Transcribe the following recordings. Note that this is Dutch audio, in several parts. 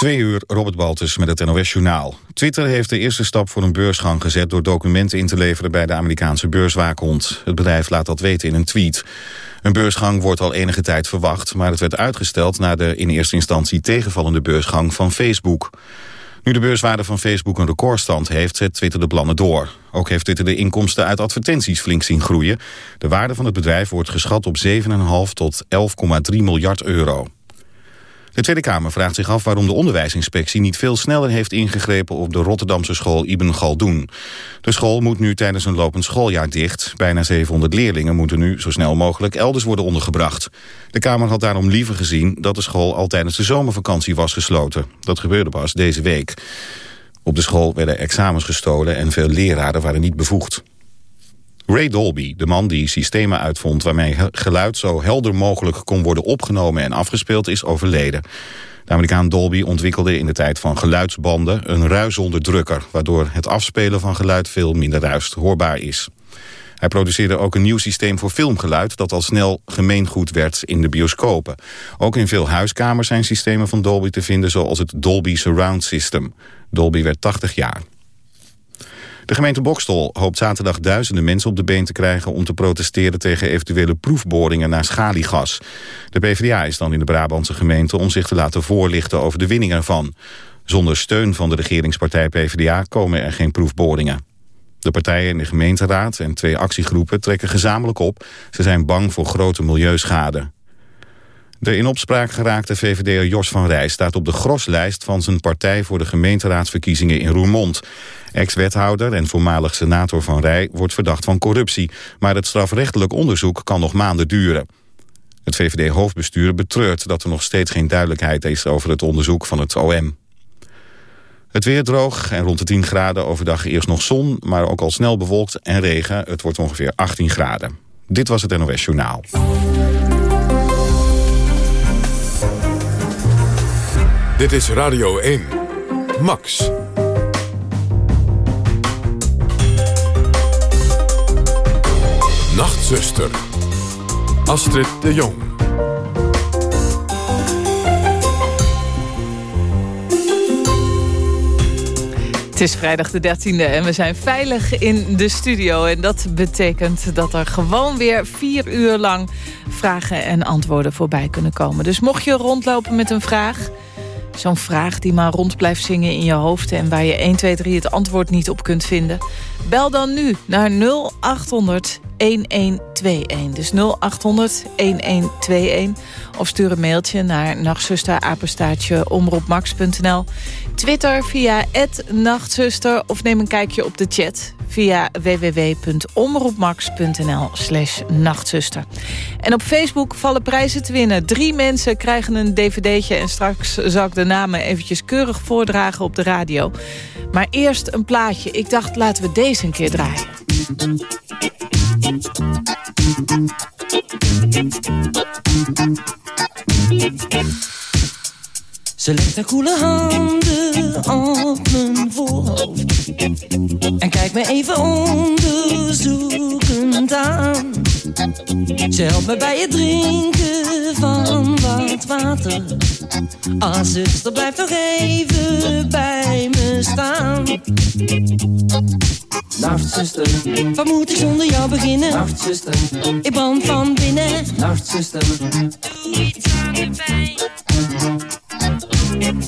Twee uur, Robert Baltus met het NOS Journaal. Twitter heeft de eerste stap voor een beursgang gezet... door documenten in te leveren bij de Amerikaanse beurswaakhond. Het bedrijf laat dat weten in een tweet. Een beursgang wordt al enige tijd verwacht... maar het werd uitgesteld na de in eerste instantie tegenvallende beursgang van Facebook. Nu de beurswaarde van Facebook een recordstand heeft, zet Twitter de plannen door. Ook heeft Twitter de inkomsten uit advertenties flink zien groeien. De waarde van het bedrijf wordt geschat op 7,5 tot 11,3 miljard euro. De Tweede Kamer vraagt zich af waarom de onderwijsinspectie niet veel sneller heeft ingegrepen op de Rotterdamse school Ibn Galdoen. De school moet nu tijdens een lopend schooljaar dicht. Bijna 700 leerlingen moeten nu zo snel mogelijk elders worden ondergebracht. De Kamer had daarom liever gezien dat de school al tijdens de zomervakantie was gesloten. Dat gebeurde pas deze week. Op de school werden examens gestolen en veel leraren waren niet bevoegd. Ray Dolby, de man die systemen uitvond waarmee geluid zo helder mogelijk kon worden opgenomen en afgespeeld, is overleden. De Amerikaan Dolby ontwikkelde in de tijd van geluidsbanden een ruisonderdrukker, waardoor het afspelen van geluid veel minder ruist hoorbaar is. Hij produceerde ook een nieuw systeem voor filmgeluid... dat al snel gemeengoed werd in de bioscopen. Ook in veel huiskamers zijn systemen van Dolby te vinden... zoals het Dolby Surround System. Dolby werd 80 jaar. De gemeente Bokstol hoopt zaterdag duizenden mensen op de been te krijgen... om te protesteren tegen eventuele proefboringen naar schaliegas. De PvdA is dan in de Brabantse gemeente om zich te laten voorlichten over de winning ervan. Zonder steun van de regeringspartij PvdA komen er geen proefboringen. De partijen in de gemeenteraad en twee actiegroepen trekken gezamenlijk op. Ze zijn bang voor grote milieuschade. De in opspraak geraakte VVD'er Jos van Rij staat op de groslijst van zijn partij voor de gemeenteraadsverkiezingen in Roermond. Ex-wethouder en voormalig senator Van Rij wordt verdacht van corruptie, maar het strafrechtelijk onderzoek kan nog maanden duren. Het VVD-hoofdbestuur betreurt dat er nog steeds geen duidelijkheid is over het onderzoek van het OM. Het weer droog en rond de 10 graden overdag eerst nog zon, maar ook al snel bewolkt en regen. Het wordt ongeveer 18 graden. Dit was het NOS Journaal. Dit is Radio 1. Max. Nachtzuster. Astrid de Jong. Het is vrijdag de 13e en we zijn veilig in de studio. En dat betekent dat er gewoon weer vier uur lang vragen en antwoorden voorbij kunnen komen. Dus mocht je rondlopen met een vraag... Zo'n vraag die maar rond blijft zingen in je hoofd... en waar je 1, 2, 3 het antwoord niet op kunt vinden. Bel dan nu naar 0800 1121. Dus 0800 1121. Of stuur een mailtje naar nachtzusterapenstaatje omroepmax.nl. Twitter via nachtzuster of neem een kijkje op de chat via www.omroepmax.nl slash nachtzuster. En op Facebook vallen prijzen te winnen. Drie mensen krijgen een dvd'tje en straks zal de namen eventjes keurig voordragen op de radio. Maar eerst een plaatje. Ik dacht, laten we deze een keer draaien. Ze legt haar koele handen op mijn voorhoofd. En kijkt me even onderzoekend aan. Ze helpt me bij het drinken van wat water. Ah, zuster, blijf nog even bij me staan. Nachtzuster, wat moet ik zonder jou beginnen? Nachtzuster, ik brand van binnen. Nachtzuster, doe iets aan de pijn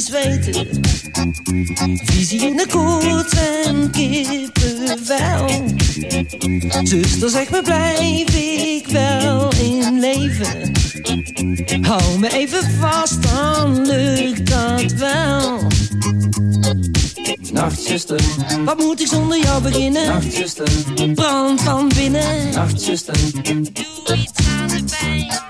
zweten. Visie in de koorts en kippenvel. Zuster, zeg me, blijf ik wel in leven? Hou me even vast, dan lukt dat wel. Nachtzuster, Wat moet ik zonder jou beginnen? Nachtzuster, Brand van binnen. Nachtzuster, Doe iets aan de pijn.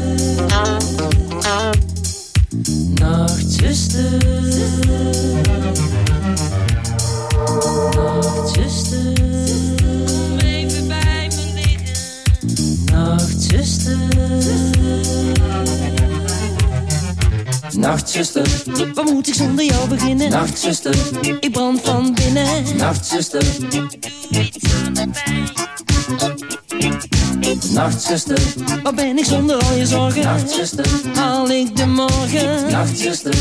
Nachtzuster, Wat moet ik zonder jou beginnen? nachtzuster, Ik brand van binnen. nachtzuster, nachtzuster, Wat ben ik zonder al je zorgen? nachtzuster, Haal ik de morgen? nachtzuster,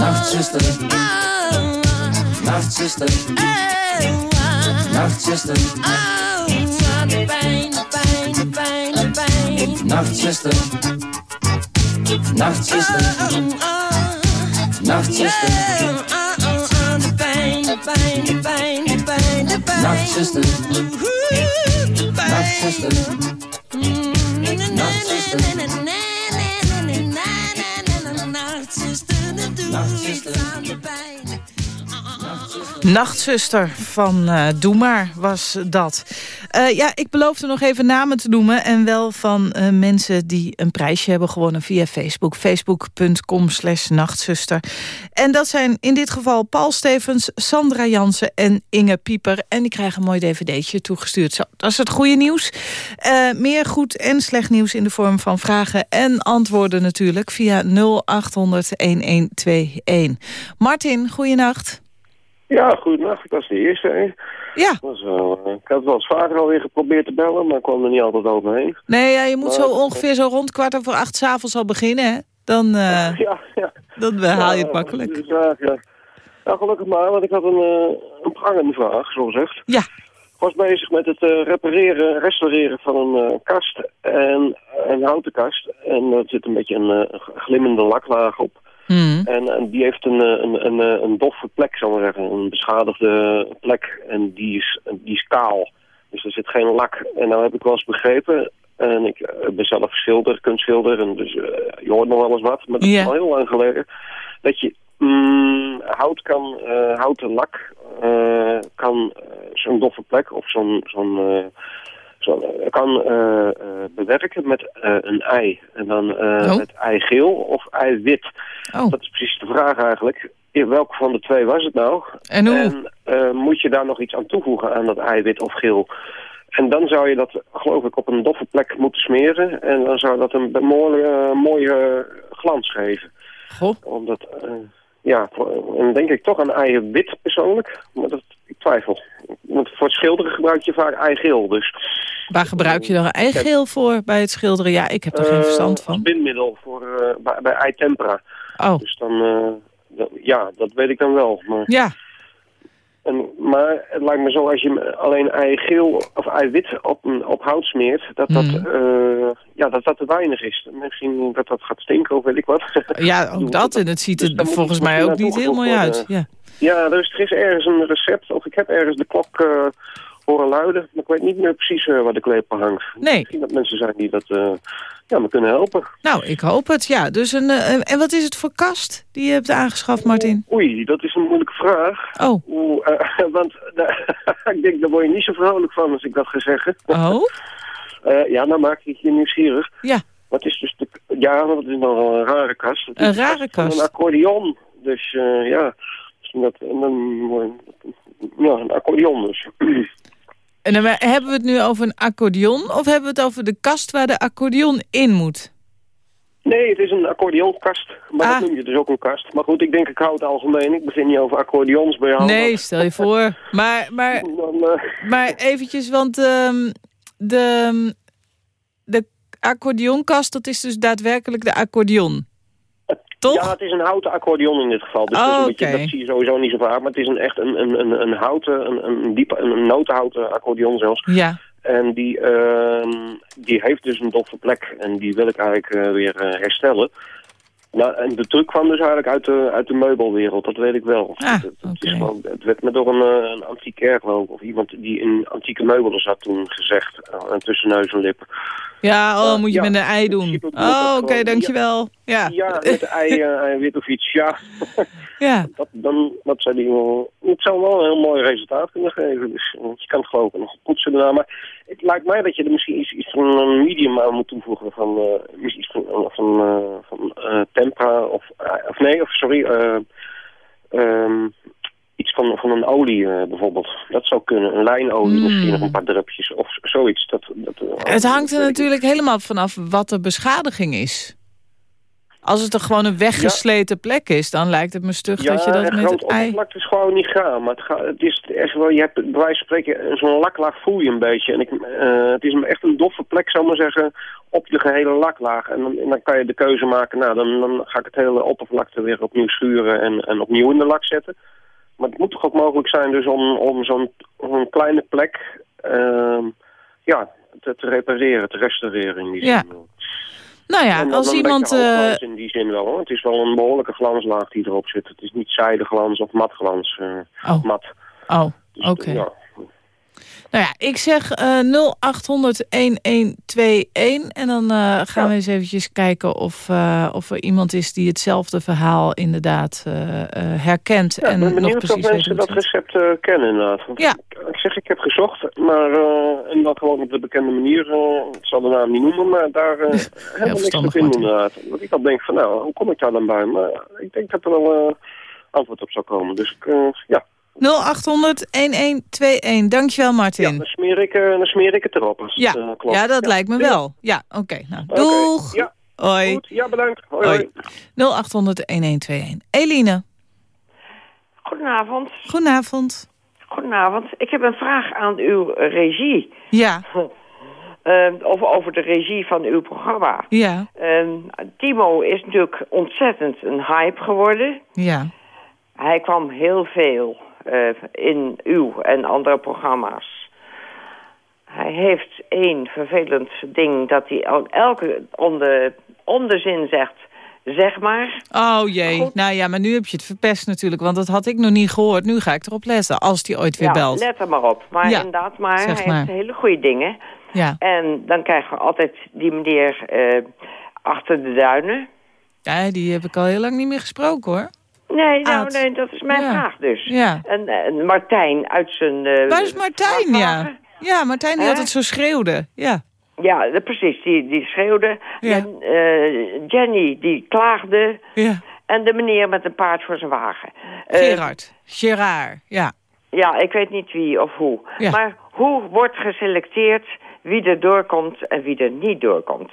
nachtzuster, nachtzuster, nachtzuster, De pijn, de pijn, nachtzuster, nachtzuster, nachtzuster, De pijn, de pijn, de pijn, de pijn, pijn. nachtzuster, nachtzuster, Nachtzuster van eh Doe was dat. Eh, ja, ik beloofde nog even namen te noemen. En wel van eh, mensen die een prijsje hebben gewonnen via Facebook. Facebook.com slash nachtzuster. En dat zijn in dit geval Paul Stevens, Sandra Jansen en Inge Pieper. En die krijgen een mooi dvd'tje toegestuurd. Zo, dat is het goede nieuws. Eh, meer goed en slecht nieuws in de vorm van vragen en antwoorden natuurlijk. Via 0800 1121. Martin, goeienacht. Ja, goedenacht. Ik was de eerste. hè. Ja, Was wel, eh, ik had wel eens vaker alweer geprobeerd te bellen, maar ik kwam er niet altijd overheen. nee, ja, je moet zo ongeveer zo rond kwart over acht s'avonds al beginnen, hè? Dan, eh, Ja, ja. dan eh, haal je het makkelijk. Dus, ja, ja. Nou, gelukkig maar, want ik had een, eh een prangende vraag, zo gezegd. Ja, Ik was bezig met het eh, repareren, restaureren van een kast. En een houten kast. En er zit een beetje een glimmende laklaag op. Hmm. En, en die heeft een, eh, een, een, eh, een doffe plek, zal ik maar zeggen. Een beschadigde plek. En die is, die is kaal. Dus er zit geen lak. En nou heb ik wel eens begrepen... En ik eh, ben zelf schilder, kunstschilder. En dus je hoort nog wel eens wat. Maar dat is al heel lang geleden. Dat je mm, hout kan, houten lak kan zo'n doffe plek of zo'n zo'n zo, eh, kan eh, eh, bewerken met een ei. En dan Oh. met eigeel of eiwit. Oh, Dat is precies de vraag eigenlijk. In welke van de twee was het nou? en hoe? En moet je daar nog iets aan toevoegen aan dat eiwit of geel? En dan zou je dat, geloof ik, op een doffe plek moeten smeren. En dan zou dat een mooie, mooie glans geven. Goh, Omdat, ja, en dan denk ik toch aan eiwit persoonlijk. Maar dat, ik twijfel. Want voor het schilderen gebruik je vaak eigeel. Dus, waar gebruik je dan eigeel voor bij het schilderen? Ja, ik heb er geen Eh, verstand Als van. bindmiddel voor, eh, bij, bij eitempera. Oh, Dus dan, eh, dat- ja, dat weet ik dan wel. Maar ja. En, maar het lijkt me zo als je alleen eigeel of eiwit op, een- op hout smeert, dat dat, eh, ja, dat dat te weinig is. Misschien dat dat gaat stinken of weet ik wat. Ja, ook dat. En het ziet Dus er volgens mij ook niet heel mooi uit. Ja. ja, er is, er is ergens een recept, of ik heb ergens de klok eh, horen luiden, maar ik weet niet meer precies eh, waar de klepel hangt. Nee, Misschien dat mensen zijn die dat eh, ja, me kunnen helpen. nou, ik hoop het. Ja, dus een, eh, en wat is het voor kast die je hebt aangeschaft, Martin? Oei, dat is een moeilijke vraag. Oh, Oeh, eh, want ik denk, daar word je niet zo vrolijk van als ik dat ga zeggen. oh, ja, nou maak ik je nieuwsgierig. ja. Wat is dus de, ja, het is nog wel een rare kast. Een rare kast. Een accordeon. Dus ja, misschien dat, en dan, ja, een accordeon dus. En dan hebben we het nu over een accordeon... of hebben we het over de kast waar de accordeon in moet? Nee, het is een accordeonkast. Maar Ah. dat noem je dus ook een kast. Maar goed, ik denk ik hou het algemeen. Ik begin niet over accordeons bij jou. Nee, stel je voor. Maar, maar, Dan, eh, maar eventjes, want ehm, de, de accordeonkast... dat is dus daadwerkelijk de accordeon. Toch? Ja, het is een houten accordeon in dit geval. Dus Oh, dat, is een beetje, dat zie je sowieso niet zo vaak. Maar het is een, echt een, een, een, een houten, een, een, diepe, een, een notenhouten accordeon zelfs. Ja. En die, ehm, die heeft dus een doffe plek. En die wil ik eigenlijk eh, weer eh, herstellen. Nou, en de truc kwam dus eigenlijk uit de, uit de meubelwereld, dat weet ik wel. Ah, het, het, is het werd me door een, eh, een ik, of iemand die in antieke meubelen zat toen gezegd, eh, tussen neus en lippen. Ja, oh, Eh, moet je ja, met een ei doen. Oh, oké, dankjewel. Ja, Ja, met ei, ei wit of iets, ja. ja. Dat, dan, dat zou die wel, het zou wel een heel mooi resultaat kunnen geven. Dus eh, je kan het geloof ik nog poetsen daarna. Maar het lijkt mij dat je er misschien iets, iets van een medium aan moet toevoegen. Van, misschien iets van, van, eh, van eh, tempra of, of nee, of sorry, eh, ehm, iets van, van een olie bijvoorbeeld. Dat zou kunnen. Een lijnolie, Mm. misschien nog een paar drupjes of zoiets. Dat, dat, Het hangt er natuurlijk helemaal vanaf wat de beschadiging is. Als het er gewoon een weggesleten plek is, dan lijkt het me stug dat je dat met het ei... oppervlak is gewoon niet gaan. Maar het, gaat, het is echt wel, je hebt bij wijze van spreken zo'n laklaag voel je een beetje. En ik, eh, het is echt een doffe plek, zou ik maar zeggen, op de gehele laklaag. En dan, en dan kan je de keuze maken, nou dan, dan ga ik het hele oppervlakte weer opnieuw schuren en, en opnieuw in de lak zetten. Maar het moet toch ook mogelijk zijn dus om, om zo'n zo'n kleine plek ehm, ja, te, te repareren, te restaureren in die Ja. zin. Nou ja, dan als iemand... eh, in die zin wel hoor. Het is wel een behoorlijke glanslaag die erop zit. Het is niet zijdeglans of matglans. eh Oh, mat. oh, Dus, oké. ja. Nou ja, ik zeg uh, 0800 1121. En dan eh, gaan we eens eventjes kijken of, eh, of er iemand is die hetzelfde verhaal inderdaad eh, herkent. Ja, en ben benieuwd of mensen dat recept kennen inderdaad. Ja. Ik zeg, ik heb gezocht, maar en dan gewoon op de bekende manier. ik zal de naam niet noemen, maar daar hebben we niks nog in inderdaad. Want ik dan denk van nou, hoe kom ik daar dan bij? Maar ik denk dat er wel antwoord op zou komen. Dus ja, 0800 1121. Dankjewel, Martin. Ja, dan smeer ik, eh, dan ik het erop. Ja. Eh, klopt. ja, dat lijkt me wel. Ja, oké. Nou, doeg. Ja. Hoi. Goed. Ja, bedankt. Hoi. 0800 1121. Eline. Goedenavond. Goedenavond. Goedenavond. Ik heb een vraag aan uw regie. Ja. Ehm, of over de regie van uw programma. Ja. Ehm, Timo is natuurlijk ontzettend een hype geworden. Ja. Hij kwam heel veel in uw en andere programma's. Hij heeft één vervelend ding dat hij al elke om de, om de zin zegt, zeg maar. Oh jee, Goed. nou ja, maar nu heb je het verpest natuurlijk, want dat had ik nog niet gehoord. Nu ga ik erop letten, als die ooit weer ja, belt. let er maar op. Maar Ja, inderdaad, maar hij maar. heeft hele goede dingen. Ja. En dan krijgen we altijd die meneer eh, achter de duinen. ja, die heb ik al heel lang niet meer gesproken hoor. Nee, nou, nee, dat is mijn Ja. vraag dus. Ja. En, en Martijn uit zijn... eh, Waar is Martijn, ja? vrachtwagen. Ja, Martijn die Hè? altijd zo schreeuwde. Ja, Ja, de- precies, die, die schreeuwde. Ja. En eh, Jenny, die klaagde. ja. En de meneer met een paard voor zijn wagen. Eh, Gerard, Gerard, ja. ja, ik weet niet wie of hoe. Ja. Maar hoe wordt geselecteerd wie er doorkomt en wie er niet doorkomt?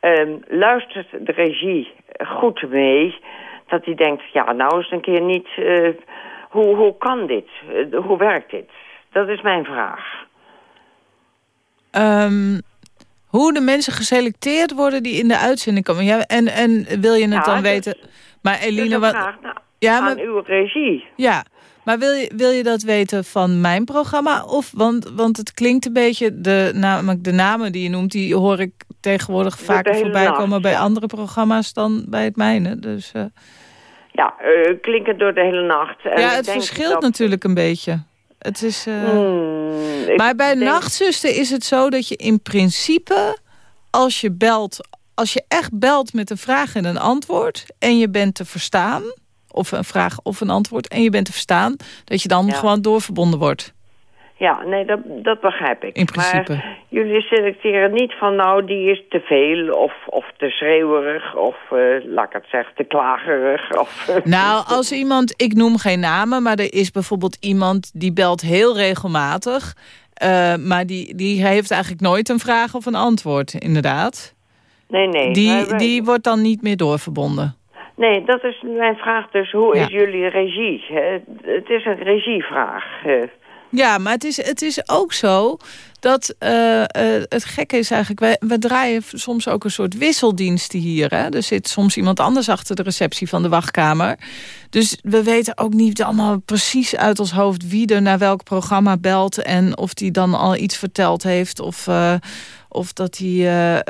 Ehm, luistert de regie goed mee? Dat hij denkt, ja, nou eens een keer niet... eh, hoe, hoe kan dit? Eh, hoe werkt dit? Dat is mijn vraag. Ehm, hoe de mensen geselecteerd worden die in de uitzending komen. Ja, en, en wil je het Ja, dan dus- weten... Maar Dus Eline, wat... vraag nou, Ja, aan maar, uw regie. ja, maar wil je, wil je dat weten van mijn programma? Of, want, want het klinkt een beetje... De, namelijk de namen die je noemt, die hoor ik tegenwoordig vaker voorbij nacht, komen bij ja. andere programma's dan bij het mijne. Dus, eh, Ja, klinken door de hele nacht. En ja, het verschilt dat- natuurlijk een beetje. Het is, eh, Hmm, maar bij denk- nachtzuster is het zo dat je in principe, als je belt, als je echt belt met een vraag en een antwoord en je bent te verstaan, of een vraag of een antwoord en je bent te verstaan, dat je dan Ja. gewoon doorverbonden wordt. Ja, nee, dat, dat begrijp ik. In principe. Maar jullie selecteren niet van nou, die is te veel of, of te schreeuwerig of, eh, laat ik het zeggen, te klagerig. Of, Nou, als iemand, ik noem geen namen, maar er is bijvoorbeeld iemand die belt heel regelmatig, eh, maar die, die heeft eigenlijk nooit een vraag of een antwoord, inderdaad. nee, nee. Die, wij- die wordt dan niet meer doorverbonden. Nee, dat is mijn vraag dus. Hoe Ja. is jullie regie? Het is een regievraag. Ja, maar het is, het is ook zo dat eh, eh, het gekke is eigenlijk... We draaien soms ook een soort wisseldiensten hier. Hè? Er zit soms iemand anders achter de receptie van de wachtkamer. Dus we weten ook niet allemaal precies uit ons hoofd... wie er naar welk programma belt... en of die dan al iets verteld heeft... of, eh, of dat hij...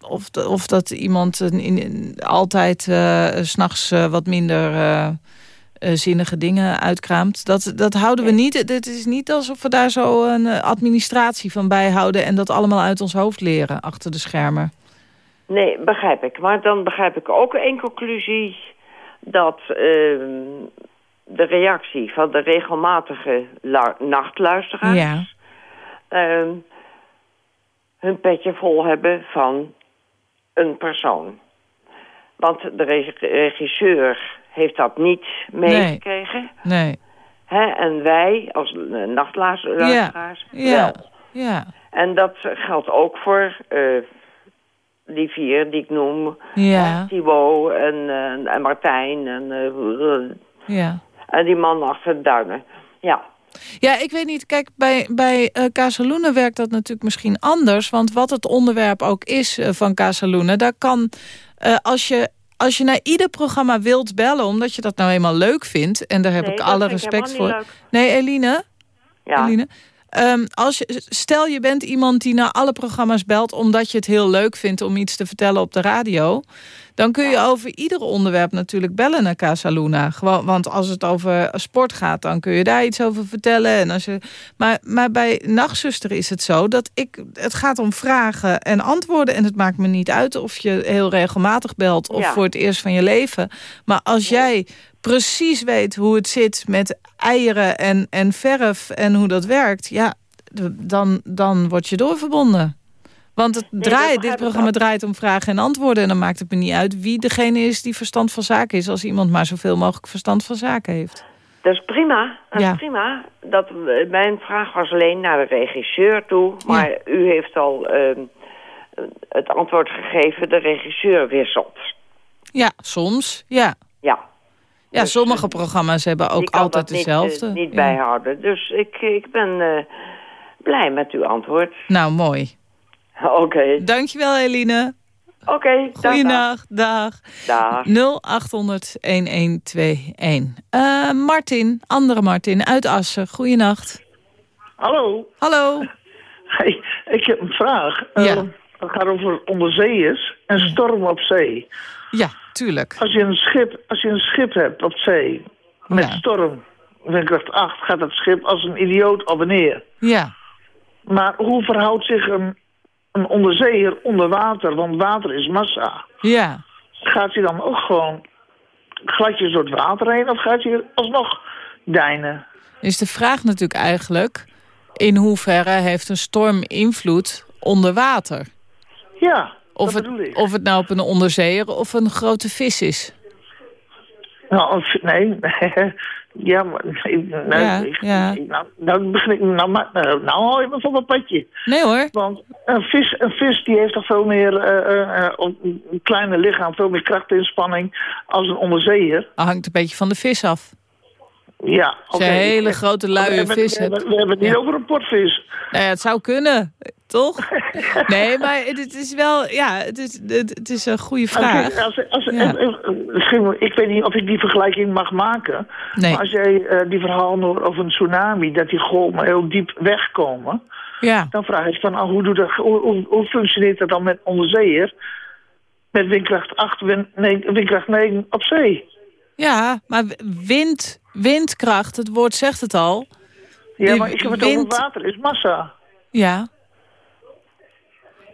of, of dat iemand in, altijd s s'nachts wat minder eh, zinnige dingen uitkraamt. Dat, dat houden we niet. Het is niet alsof we daar zo een eh, administratie van bijhouden... en dat allemaal uit ons hoofd leren achter de schermen. Nee, begrijp ik. Maar dan begrijp ik ook één conclusie... dat ehm, de reactie van de regelmatige lu- nachtluisteraars... Ja. ehm, hun petje vol hebben van een persoon. Want de re- regisseur heeft dat niet meegekregen. Nee. Hè? En wij als eh, nachtluisteraars Ja. wel. Ja. En dat geldt ook voor eh, die vier die ik noem. Ja. Thibaut en, eh, en Martijn en, eh, Ja. en die man achter de duinen. Ja, Ja, ik weet niet. Kijk, bij, bij eh Casaluna werkt dat natuurlijk misschien anders. Want wat het onderwerp ook is eh, van Casaluna... daar kan, eh, als, je, als je naar ieder programma wilt bellen... omdat je dat nou eenmaal leuk vindt... en daar heb Nee, ik alle respect voor. Nee, Eline? ja. Eline? Ehm, als je, stel je bent iemand die naar alle programma's belt... omdat je het heel leuk vindt om iets te vertellen op de radio... dan kun je over ieder onderwerp natuurlijk bellen naar Casa Luna. Gewoon, want als het over sport gaat, dan kun je daar iets over vertellen. En als je, maar, maar bij Nachtzuster is het zo dat ik... het gaat om vragen en antwoorden... en het maakt me niet uit of je heel regelmatig belt... of Ja. voor het eerst van je leven. Maar als jij precies weet hoe het zit met eieren en, en verf en hoe dat werkt, ja, dan, dan word je doorverbonden. Want het draait, dit programma draait om vragen en antwoorden. En dan maakt het me niet uit wie degene is die verstand van zaken is. Als iemand maar zoveel mogelijk verstand van zaken heeft. Dat is prima. Dat Ja. is prima. Dat, eh, mijn vraag was alleen naar de regisseur toe. Maar u heeft al ehm, het antwoord gegeven. De regisseur wisselt. Ja, soms. Ja, Ja. Ja Dus, sommige eh, programma's hebben ook altijd niet, dezelfde. eh, niet Ja. bijhouden. Dus ik, ik ben eh, blij met uw antwoord. Nou, mooi. Oké. Dankjewel, Eline. Oké. dag, Goeiedag. Dag. Dag. 0800-1121. Eh, Martin, andere Martin, uit Assen. Goeienacht. Hallo, Hallo. hey, ik heb een vraag. Ja. Eh, het gaat over onderzeeërs en storm op zee. Ja, tuurlijk. Als je een schip, als je een schip hebt op zee met Ja. storm, windkracht 8, gaat dat schip als een idioot op en neer. Ja. Maar hoe verhoudt zich een, een onderzeeër onder water? Want water is massa. Ja. Gaat hij dan ook gewoon gladjes door het water heen of gaat hij alsnog deinen? Is de vraag natuurlijk eigenlijk... in hoeverre heeft een storm invloed onder water? Ja, Of dat het, of het nou op een onderzeeër of een grote vis is. Nou, of- nee. ja, maar... Nee, nee, Ja, ik- ja. ik- nou, nou, begin ik, nou, nou, nou hou je me van mijn padje. Nee hoor. Want een vis, een vis die heeft toch veel meer... op een kleine lichaam, veel meer krachtinspanning als een onderzeeër. Dat hangt een beetje van de vis af. Ja, je een hele grote luie vis we, hebben- we hebben het niet Ja. over een potvis. Nou ja, het zou kunnen, toch? Nee, maar het is wel, ja, het is, het, is een goede vraag. Als, als, als, Ja. eh, eh, misschien- ik weet niet of ik die vergelijking mag maken. Nee. Maar als jij eh, die verhalen hoort over een tsunami... dat die golven heel diep wegkomen... Ja, Dan vraag ik van, oh, hoe, doet dat, hoe, hoe, hoe functioneert dat dan met onderzeeër? Met windkracht 8, wind, nee, windkracht 9 op zee. Ja maar wind, windkracht, het woord zegt het al. Ja, maar ik heb het wind- over water, is massa. Ja.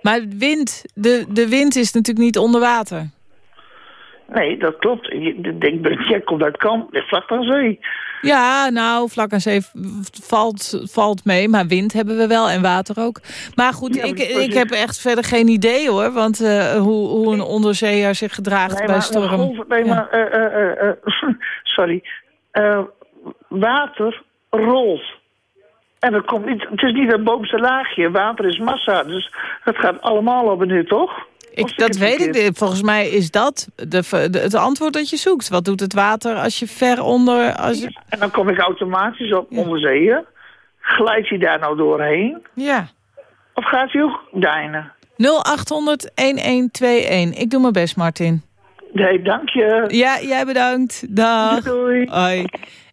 Maar wind, de, de wind is natuurlijk niet onder water. Nee, dat klopt. Je denkt, jij komt uit Kamp, vlak aan zee. Ja, nou, vlak aan zee valt, valt mee. Maar wind hebben we wel en water ook. Maar goed, Ja, ik, ik heb echt verder geen idee hoor. Want eh, hoe, hoe een onderzeeër zich gedraagt Nee, bij storm. nee, Ja. maar sorry. Water rolt. En het, komt niet, het is niet het bovenste laagje. Water is massa. Dus het gaat allemaal op en neer, toch? Ik, dat weet ik verkeerd? Volgens mij is dat de, de- het antwoord dat je zoekt. Wat doet het water als je ver onder... Als je, En dan kom ik automatisch op onderzeeën. Glijdt hij daar nou doorheen? ja. Of gaat hij ook deinen? 0800-1121. Ik doe mijn best, Martin. Nee, dank je. Ja, jij bedankt. Dag. Doei. Hoi.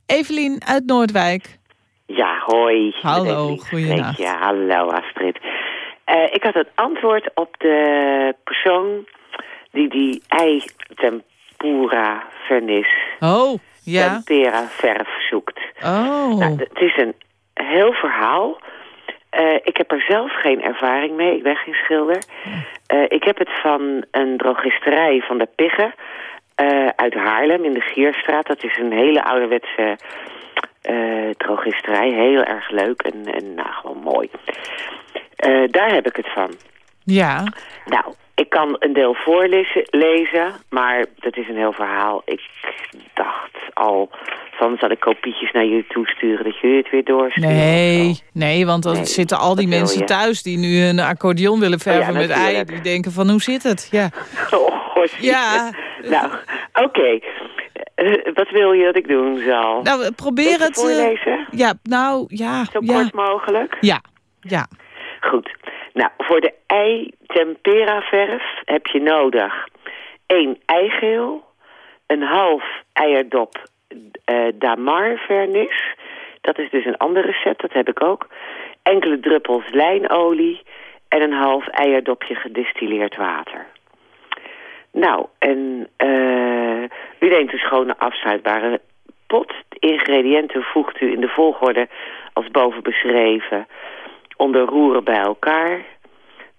Evelien uit Noordwijk. Ja, hoi. Hallo, goeienacht. spreek je. Hallo Astrid. Eh, ik had het antwoord op de persoon die die ei tempura vernis, Oh, ja. tempera verf zoekt. Oh. Nou, het is een heel verhaal. Eh, ik heb er zelf geen ervaring mee. Ik ben geen schilder. Eh, ik heb het van een drogisterij van de Piggen uit Haarlem in de Gierstraat. Dat is een hele ouderwetse drogisterij. Heel erg leuk en, en nou, gewoon mooi. Eh, daar heb ik het van. Ja. Nou, ik kan een deel voorlezen, lezen, maar dat is een heel verhaal. Ik dacht al, van zal ik kopietjes naar jullie toesturen, dat jullie het weer doorsturen? Nee, nee, want dan Nee, zitten al die mensen thuis die nu een accordeon willen verven met ei. Die denken van hoe zit het? Ja. Oh, god. Ja. nou, oké. Eh, wat wil je dat ik doen zal? Nou, probeer het. eh, voorlezen? ja, nou, ja. Zo ja. kort mogelijk? Ja, ja. Goed. Nou, voor de ei tempera verf heb je nodig 1 eigeel, een half eierdop eh damar vernis. Dat is dus een ander recept, dat heb ik ook. Enkele druppels lijnolie en een half eierdopje gedistilleerd water. Nou, en eh u neemt een schone afsluitbare pot. De ingrediënten voegt u in de volgorde als boven beschreven onder roeren bij elkaar.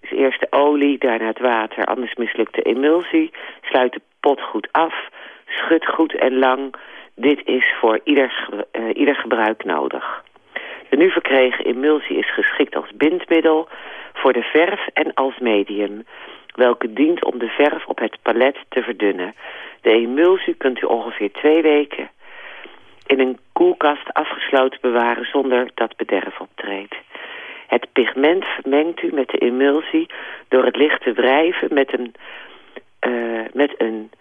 Dus eerst de olie, daarna het water, anders mislukt de emulsie. Sluit de pot goed af, schud goed en lang. Dit is voor ieder, eh, ieder gebruik nodig. De nu verkregen emulsie is geschikt als bindmiddel voor de verf en als medium, welke dient om de verf op het palet te verdunnen. De emulsie kunt u ongeveer twee weken in een koelkast afgesloten bewaren zonder dat bederf optreedt. Het pigment vermengt u met de emulsie door het licht te wrijven met een, eh, met een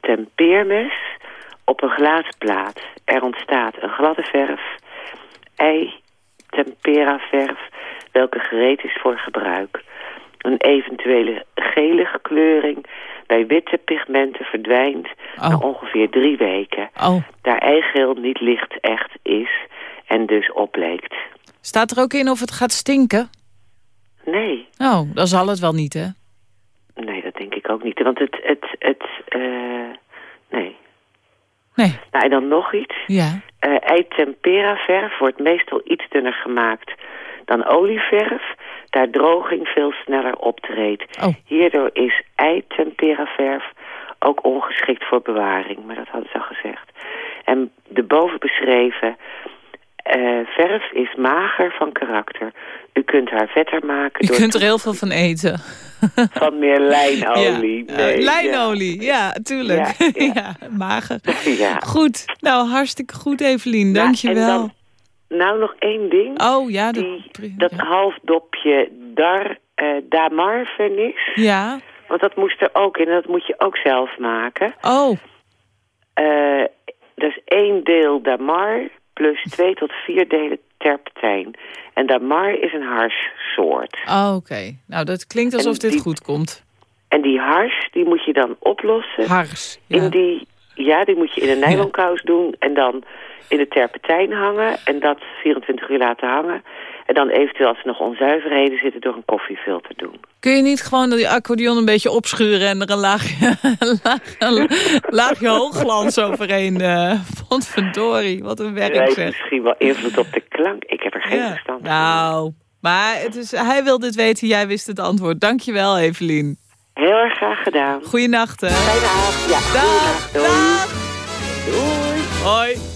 tempeermes op een glazen plaat. Er ontstaat een gladde verf, ei, tempera verf, welke gereed is voor gebruik. Een eventuele gelige kleuring bij witte pigmenten verdwijnt na Oh. ongeveer drie weken. Oh. Daar eigeel niet licht echt is en dus opleekt. Staat er ook in of het gaat stinken? Nee, Oh, dan zal het wel niet, hè? nee, dat denk ik ook niet. Want het, het, het, eh, nee. Nee. Nou, en dan nog iets. Ja. Eh ei tempera verf wordt meestal iets dunner gemaakt dan olieverf, daar droging veel sneller optreedt. Oh. Hierdoor is ei tempera verf ook ongeschikt voor bewaring, maar dat hadden ze al gezegd. En de boven beschreven eh, verf is mager van karakter. U kunt haar vetter maken door kunt er heel veel van eten. van meer lijnolie. Ja. Nee, lijnolie, ja, tuurlijk. Ja, Ja, ja. mager. Ja. Goed, nou hartstikke goed Evelien, Nou, dank je en wel. dan- Nou, nog één ding. Oh ja, Die, dat, dat ja. halfdopje dar, eh, damar vernis. ja. Want dat moest er ook in en dat moet je ook zelf maken. Oh, Eh dat is één deel damar plus twee tot vier delen terpentijn. En damar is een harssoort. oh, oké. Nou, dat klinkt alsof dit goed komt. En die hars, die moet je dan oplossen. Hars. Ja. In die, ja, die moet je in een nylonkous doen en dan in de terpentijn hangen. En dat 24 uur laten hangen. En dan eventueel als er nog onzuiverheden zitten door een koffiefilter doen. Kun je niet gewoon die accordeon een beetje opschuren... en er een laagje, een laag- een laagje hoogglans overheen? eh Vond verdorie, wat een werk heeft zeg. misschien wel invloed op de klank. Ik heb er geen Ja. verstand van. Nou, maar het is, hij wil dit weten, jij wist het antwoord. Dankjewel, Evelien. Heel erg graag gedaan. Goeienacht, hè. Fijne avond. Ja, Dag, goeiedag. Doei. dag. Doei. Hoi.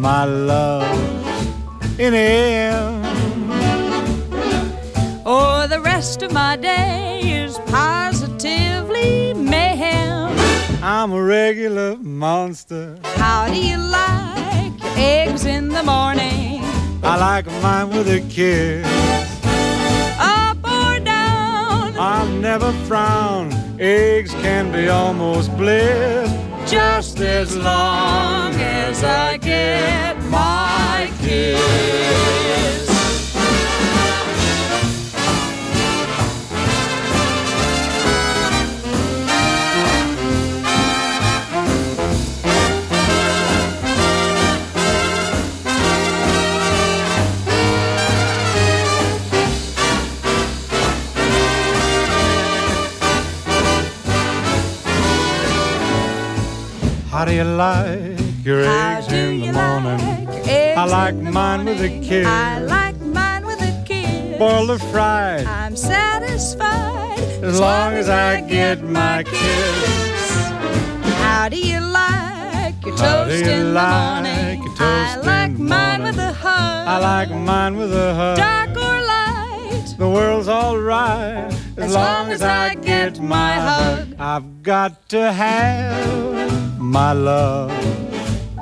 my love in him. Or oh, the rest of my day is positively mayhem. I'm a regular monster. How do you like your eggs in the morning? I like mine with a kiss. Up or down, I'll never frown. Eggs can be almost bliss. just as long as I get my kiss. How do you like your How eggs do in the you morning? like I like in the mine with a morning? kiss. I like mine with a kiss. Boiled or fried, I'm satisfied as long as I get my kiss. How do you like your How toast you in the like morning? your I like in mine morning? with a hug. I like mine with a hug. dark or light. The world's alright as, long as I get my hug. I've got to have my love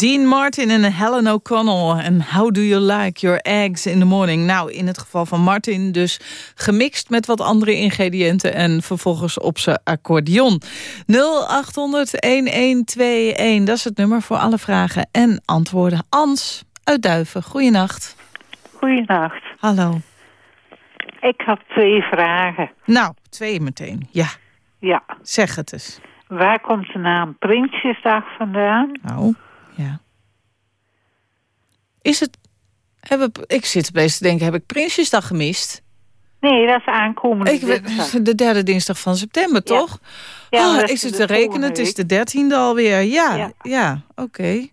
Dean Martin en Helen O'Connell. En How Do You Like Your Eggs in the Morning? Nou, in het geval van Martin dus gemixt met wat andere ingrediënten... en vervolgens op zijn accordeon. 0800-1121, dat is het nummer voor alle vragen en antwoorden. Ans uit Duiven, goeienacht. Goeienacht. Hallo. Ik had twee vragen. Nou, twee meteen, ja. Ja. Zeg het eens. Waar komt de naam Prinsjesdag vandaan? Nou, ja. Is het... Hebben, ik zit opeens te denken, heb ik Prinsjesdag gemist? Nee, dat is aankomende Ik, dinsdag. de derde dinsdag van september, toch? Ja, Ah, is ik de te rekenen, het is de dertiende alweer. Ja, Ja. ja, oké.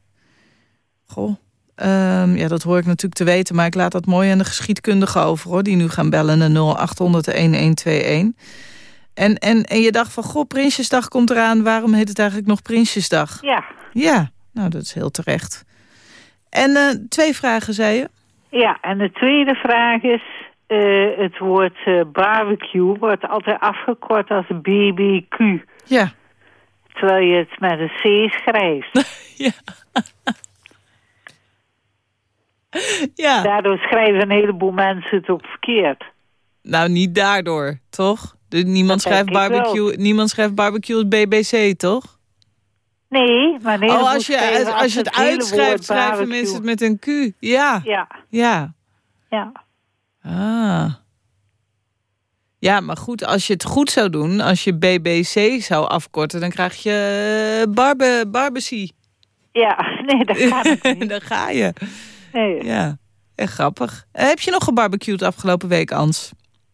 Goh. Ehm, ja, dat hoor ik natuurlijk te weten, maar ik laat dat mooi aan de geschiedkundigen over, hoor. Die nu gaan bellen naar 0800-1121. En, en, en je dacht van, goh, Prinsjesdag komt eraan. Waarom heet het eigenlijk nog Prinsjesdag? Ja. Ja, nou, dat is heel terecht. En eh, twee vragen, zei je? Ja, en de tweede vraag is... eh, het woord eh, barbecue wordt altijd afgekort als BBQ. Ja. Terwijl je het met een C schrijft. ja. ja. Daardoor schrijven een heleboel mensen het ook verkeerd. Nou, niet daardoor, toch? Dus niemand, Dat schrijft barbecue, niemand schrijft barbecue als BBC, toch? Nee, maar heleboel Oh, als je, schrijven als je het uitschrijft, schrijven barbecue. mensen het met een Q. Ja. Ja. Ja. Ja. Ah. Ja, maar goed, als je het goed zou doen, als je BBC zou afkorten, dan krijg je eh, barbe, barbecie. Ja, nee, dat kan niet. dan ga je. Nee. Ja, echt grappig. Eh, heb je nog gebarbecued afgelopen week, Ans?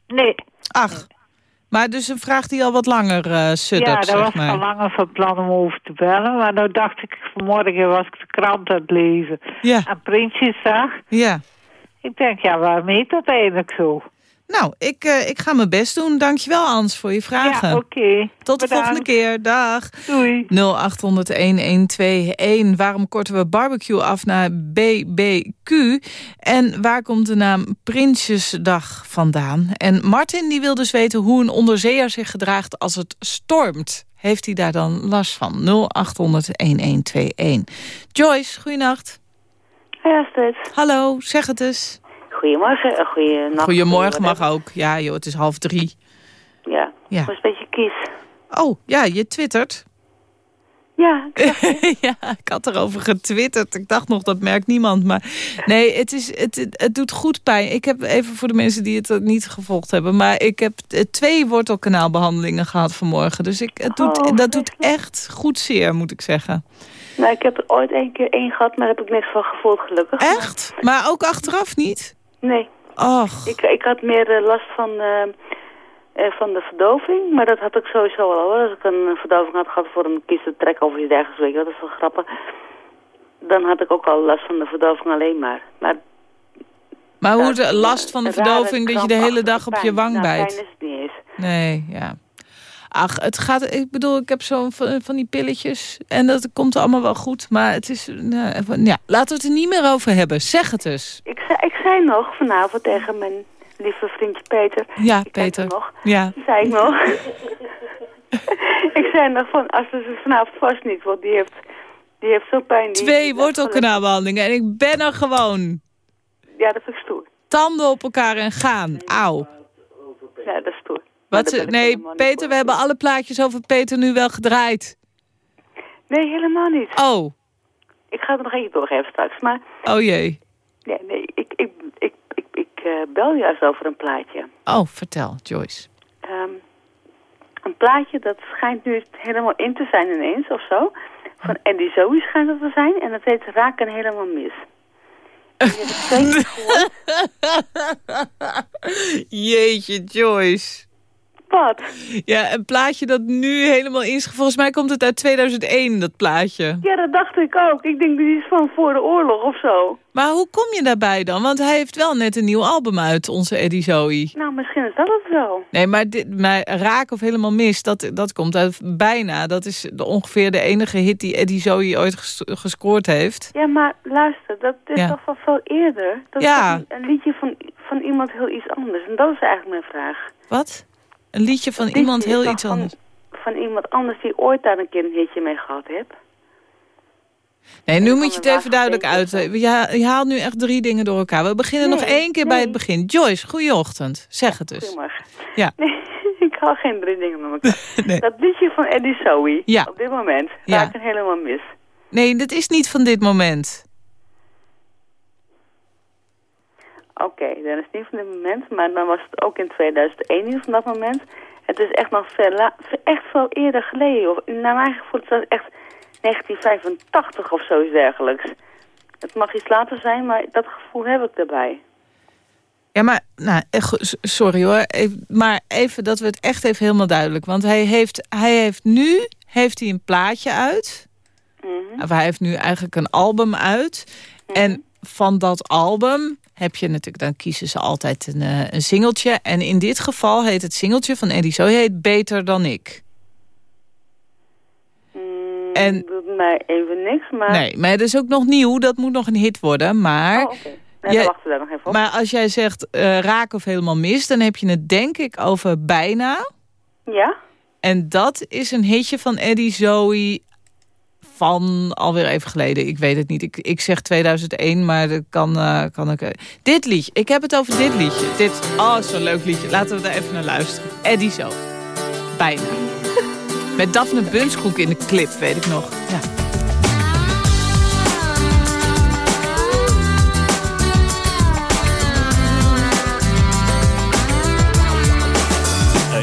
Nee. Ach, maar dus een vraag die al wat langer eh suddert, Ja, daar zeg was maar. al langer van plan om over te bellen. Maar nou dacht ik, vanmorgen was ik de krant aan het lezen. Ja. En Prinsjesdag. Ja. Ik denk, ja, waarom heet dat eigenlijk zo? Nou, ik, eh, ik ga mijn best doen. Dankjewel, Ans, voor je vragen. Ja, oké. Tot de Bedankt. volgende keer. Dag. Doei. 0800-1121. Waarom korten we barbecue af naar BBQ? En waar komt de naam Prinsjesdag vandaan? En Martin die wil dus weten hoe een onderzeeër zich gedraagt als het stormt. Heeft hij daar dan last van? 0800-1121. Joyce, goeienacht. Hey Astrid. Hallo, zeg het eens. Goedemorgen, uh, goeienacht. Goedemorgen mag ook. Ja joh, het is half drie. Ja, Ja. ik was een beetje kies. Oh, ja, je twittert. Ja, ja, ik had erover getwitterd. Ik dacht nog, dat merkt niemand. Maar nee, het, is, het, het, doet goed pijn. Ik heb even voor de mensen die het eh, niet gevolgd hebben... maar ik heb eh, twee wortelkanaalbehandelingen gehad vanmorgen. Dus ik, het doet, Oh, dat doet echt goed zeer, moet ik zeggen. nou ik heb er ooit één keer één gehad, maar daar heb ik niks van gevoeld gelukkig. Echt? Maar ook achteraf niet? Nee. Ik, ik had meer eh, last van, eh, eh, van de verdoving. Maar dat had ik sowieso al. hoor. Als ik een verdoving had gehad voor een trekken of iets dergelijks, weet je, dat is wel grappig. Dan had ik ook al last van de verdoving alleen maar. Maar Maar hoe de last van de verdoving dat je de hele dag op je wang Nou, bijt? pijn is het niet eens. Nee, ja. Ach, het gaat, ik bedoel, ik heb zo'n van, van die pilletjes en dat komt allemaal wel goed. Maar het is, nou, even- ja, laten we het er niet meer over hebben. Zeg het eens. Ik zei, ik zei nog vanavond tegen mijn lieve vriendje Peter. Ja, Ik Peter. nog. Ja. zei ik nog. ik zei nog van, als het vanavond vast niet wordt, die heeft, die heeft zo pijn. Die, Twee wortelkanaalbehandelingen en ik ben er gewoon. Ja, dat ik stoer. Tanden op elkaar en gaan. Auw. Ja, dat is stoer. Wat, nee, Peter, we hebben alle plaatjes over Peter nu wel gedraaid. Nee, helemaal niet. Oh, Ik ga er nog eentje doorgeven straks. Maar oh jee. nee, nee ik, ik, ik, ik, ik eh, bel juist over een plaatje. Oh, vertel, Joyce. Ehm, een plaatje dat schijnt nu helemaal in te zijn ineens of zo. Van Eddie Zoe schijnt dat te zijn. En dat heet Raken helemaal mis. Jeetje, Joyce. Ja, een plaatje dat nu helemaal is. Volgens mij komt het uit 2001, dat plaatje. Ja, dat dacht ik ook. Ik denk die is van voor de oorlog of zo. Maar hoe kom je daarbij dan? Want hij heeft wel net een nieuw album uit, onze Eddie Zoe. Nou, misschien is dat het wel. Nee, maar, dit, maar Raak of Helemaal Mis, dat, dat komt uit Bijna. Dat is de, ongeveer de enige hit die Eddie Zoe ooit ges- gescoord heeft. Ja, maar luister, dat is Ja. toch van veel eerder? Dat Ja. is een, een liedje van, van iemand heel iets anders. En dat is eigenlijk mijn vraag. Wat? Een liedje van iemand heel iets anders. Van iemand anders die ooit daar een keer een hitje mee gehad heeft. Nee, nu moet je het even duidelijk uit. Ja, je haalt nu echt drie dingen door elkaar. We beginnen nog één keer bij het begin. Joyce, goeieochtend. Zeg het dus. Goedemorgen. Ja. Nee, ik haal geen drie dingen met elkaar. Nee. Dat liedje van Eddie Zoe, Ja. op dit moment, Ja. raakt helemaal mis. Nee, dit is niet van dit moment. Oké, dan is het niet van dit moment, maar dan was het ook in 2001 niet van dat moment. Het is echt nog veel, echt veel eerder geleden. Of, naar mijn gevoel is dat echt 1985 of zoiets dergelijks. Het mag iets later zijn, maar dat gevoel heb ik erbij. Ja, maar, nou, eh, sorry hoor. Maar even dat we het echt even helemaal duidelijk. Want hij heeft, hij heeft nu heeft hij een plaatje uit. Of hij heeft nu eigenlijk een album uit. En van dat album heb je natuurlijk, dan kiezen ze altijd een, eh, een singeltje. En in dit geval heet het singeltje van Eddie Zoe heet Beter dan ik. En- Dat doet mij even niks, maar... Nee, maar het is ook nog nieuw. Dat moet nog een hit worden. Maar, Oh, oké. Nee, Jij- wachten we daar nog even op. maar als jij zegt eh, raak of helemaal mis... dan heb je het denk ik over bijna. Ja? En dat is een hitje van Eddie Zoe van alweer even geleden. Ik weet het niet. Ik, ik zeg 2001, maar dat kan, eh, kan ik... Dit liedje. Ik heb het over dit liedje. Dit, oh, zo'n leuk liedje. Laten we daar even naar luisteren. Eddie Zoe. Bijna. Met Daphne Bunskoek in de clip, weet ik nog. Ja.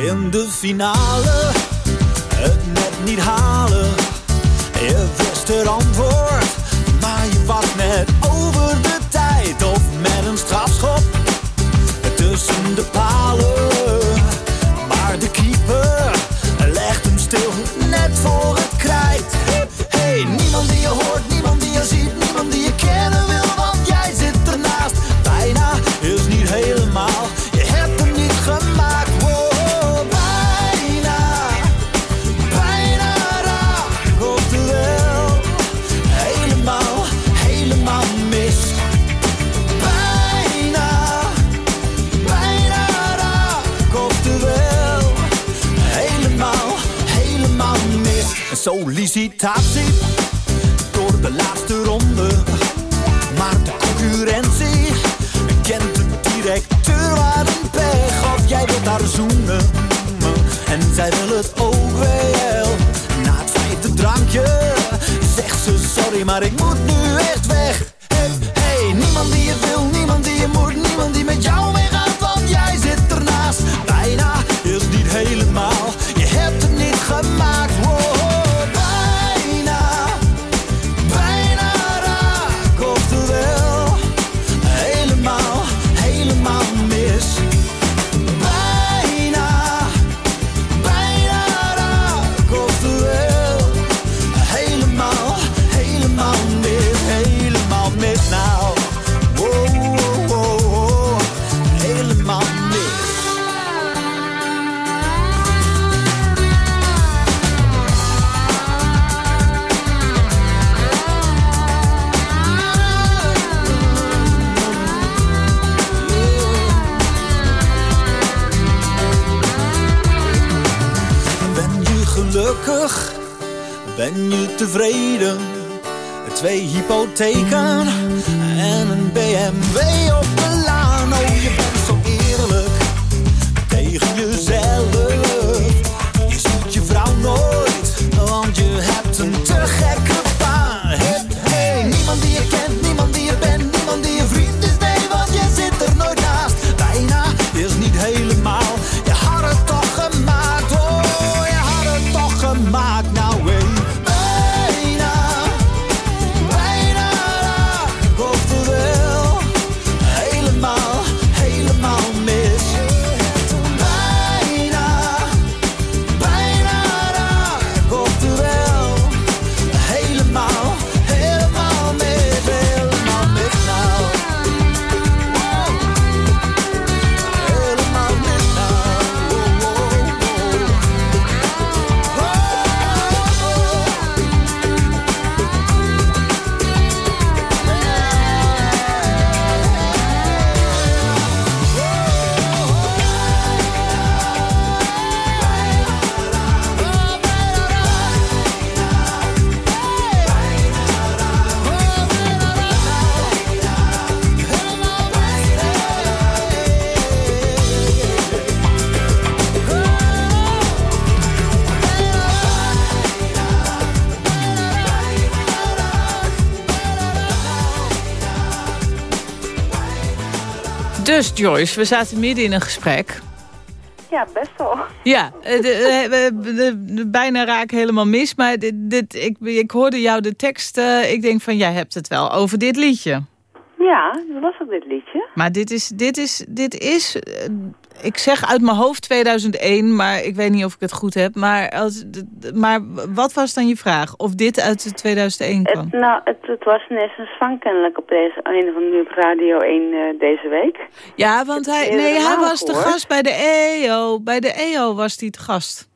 In de finale het net niet halen. Wist gelukkig? Ben je tevreden? Twee hypotheken en een BMW op de lano. Je bent zo eerlijk tegen jezelf. Joyce, we zaten midden in een gesprek. Ja, best wel. Ja, eh, de, eh, de- bijna raak helemaal mis. Maar dit, dit, ik, ik hoorde jou de tekst. eh, ik denk van, jij hebt het wel over dit liedje. Ja, dat was ook dit liedje. Maar dit is, dit is, dit is eh, ik zeg uit mijn hoofd 2001, maar ik weet niet of ik het goed heb. Maar, als, maar wat was dan je vraag? Of dit uit 2001 kwam? Het, nou, het, het was een zwang kennelijk op deze, een van nu op Radio 1 eh, deze week. Ja, want hij, nee, hij was de gast bij de EO. Bij de EO was hij te gast.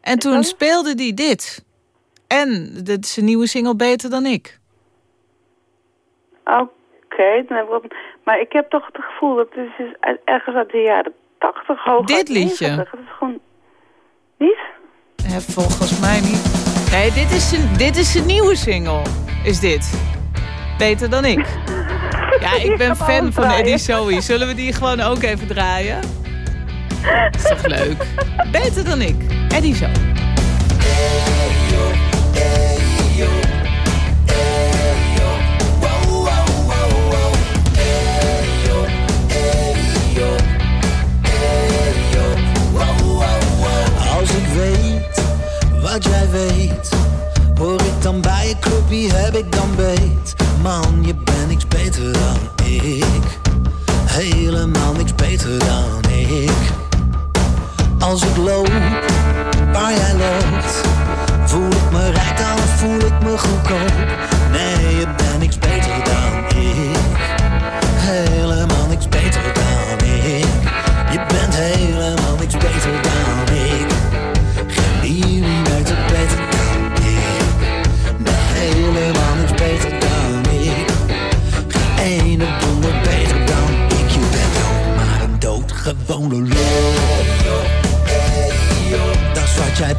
En toen speelde hij dit. En dit is een nieuwe single Beter Dan Ik. Oké, dan heb ik maar ik heb toch het gevoel dat het is ergens uit de jaren 80 hoog. Dit liedje? Het is gewoon... Niet? Eh, volgens mij niet. Nee, dit is, een, dit is een nieuwe single. Is dit. Beter Dan Ik. Ja, ik ben fan van Eddie Zoe. Zullen we die gewoon ook even draaien? is toch leuk? Beter Dan Ik. Eddie Zoe. Wat jij weet, hoor ik dan bij je clubje, heb ik dan beet. Man, je bent niks beter dan ik. Helemaal niks beter dan ik. Als ik loop waar jij loopt, voel ik me rijk dan voel ik me goedkoop. Nee, je bent niks beter doodgewone lul. Dat is wat jij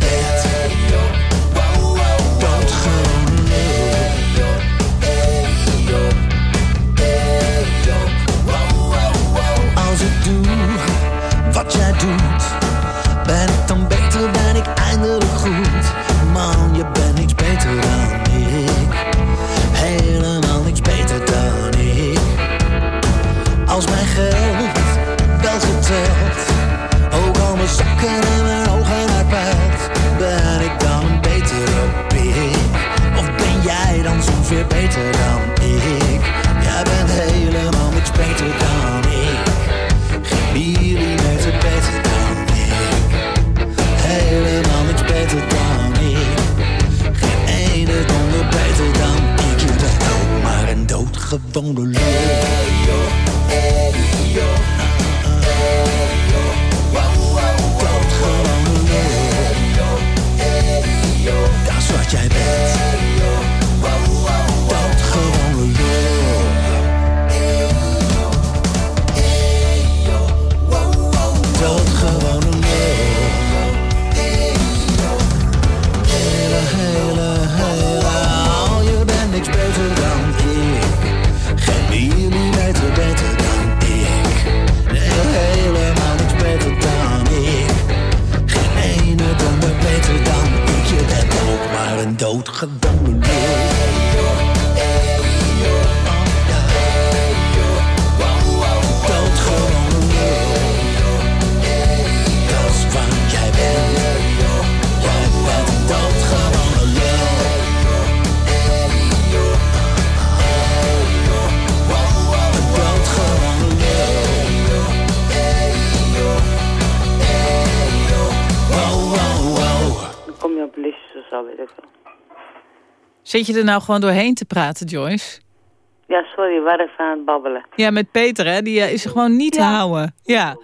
Zit je er nou gewoon doorheen te praten, Joyce? Ja, sorry, waren even aan het babbelen. Ja, met Peter, hè? Die eh, is gewoon niet te houden. Ja.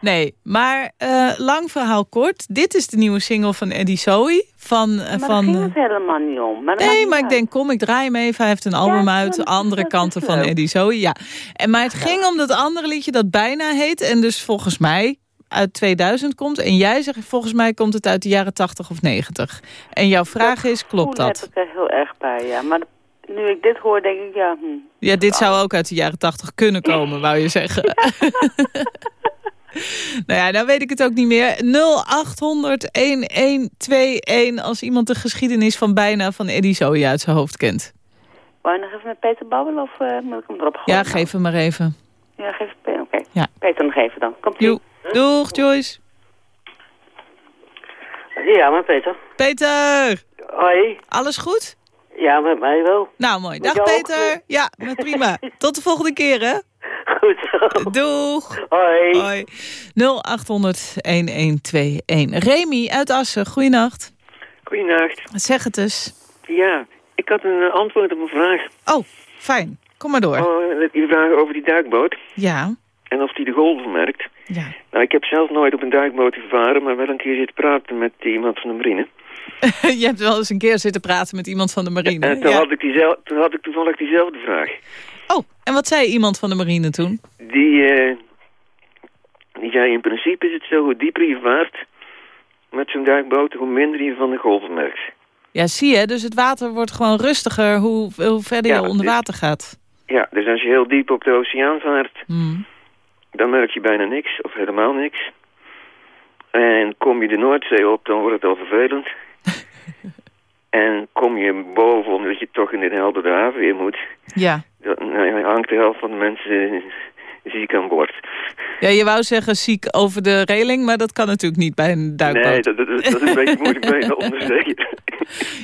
Nee, maar eh, lang verhaal kort. Dit is de nieuwe single van Eddie Zoe. Van, eh, Maar van, ging het helemaal niet om. Maar Nee, maar ik denk, kom, ik draai hem even. Hij heeft een album uit, de andere kanten van Eddie Zoe. Ja. En, maar het ging om dat andere liedje dat bijna heet. En dus volgens mij uit 2000 komt. En jij zegt, volgens mij komt het uit de jaren 80 of 90. En jouw vraag is, klopt Toen dat? heb ik er heel erg bij, ja. Maar nu ik dit hoor, denk ik, ja... Hm. Ja, dit zou ook uit de jaren 80 kunnen komen, wou je zeggen. nou ja, dan weet ik het ook niet meer. 0800-1121 als iemand de geschiedenis van bijna van Eddie Zoe uit zijn hoofd kent. Wou je nog even met Peter babbelen of eh, moet ik hem erop gooien? Ja, geef hem maar even. Ja, geef Peter. Oké. Ja. Peter nog even dan. Komt ie. Doeg, Joyce. Ja, met Peter. Peter! Hoi. Alles goed? Ja, met mij wel. Nou, mooi. Met Dag ook, Peter. Ja, met prima. Tot de volgende keer, hè? Goed zo. Doeg. Hoi. Hoi. 0800-1121. Remy uit Assen, goeienacht. Goedenacht. Zeg het eens. Ja, ik had een eh, antwoord op een vraag. Oh, fijn. Kom maar door. Oh, die vraag over die duikboot. Ja. En of die de golven merkt. Ja. Nou, ik heb zelf nooit op een duikboot gevaren, maar wel een keer zitten praten met iemand van de marine. Je hebt wel eens een keer zitten praten met iemand van de marine. En toen, Ja. had ik diezel, toen had ik toevallig diezelfde vraag. Oh, en wat zei iemand van de marine toen? Die, eh, die zei in principe is het zo, hoe dieper je vaart met zo'n duikboot, hoe minder je van de golven merkt. Ja, zie je, dus het water wordt gewoon rustiger hoe, hoe verder Ja, je onder dus- water gaat. Ja, dus als je heel diep op de oceaan vaart, Hmm. Dan merk je bijna niks of helemaal niks. En kom je de Noordzee op, dan wordt het al vervelend. en kom je boven, omdat je toch in de heldere haven weer moet, Ja. dan nou, hangt de helft van de mensen ziek aan boord. ja, je wou zeggen ziek over de reling, maar dat kan natuurlijk niet bij een duikboot. Nee, dat, dat, dat is een beetje moeilijk bij onderstrepen.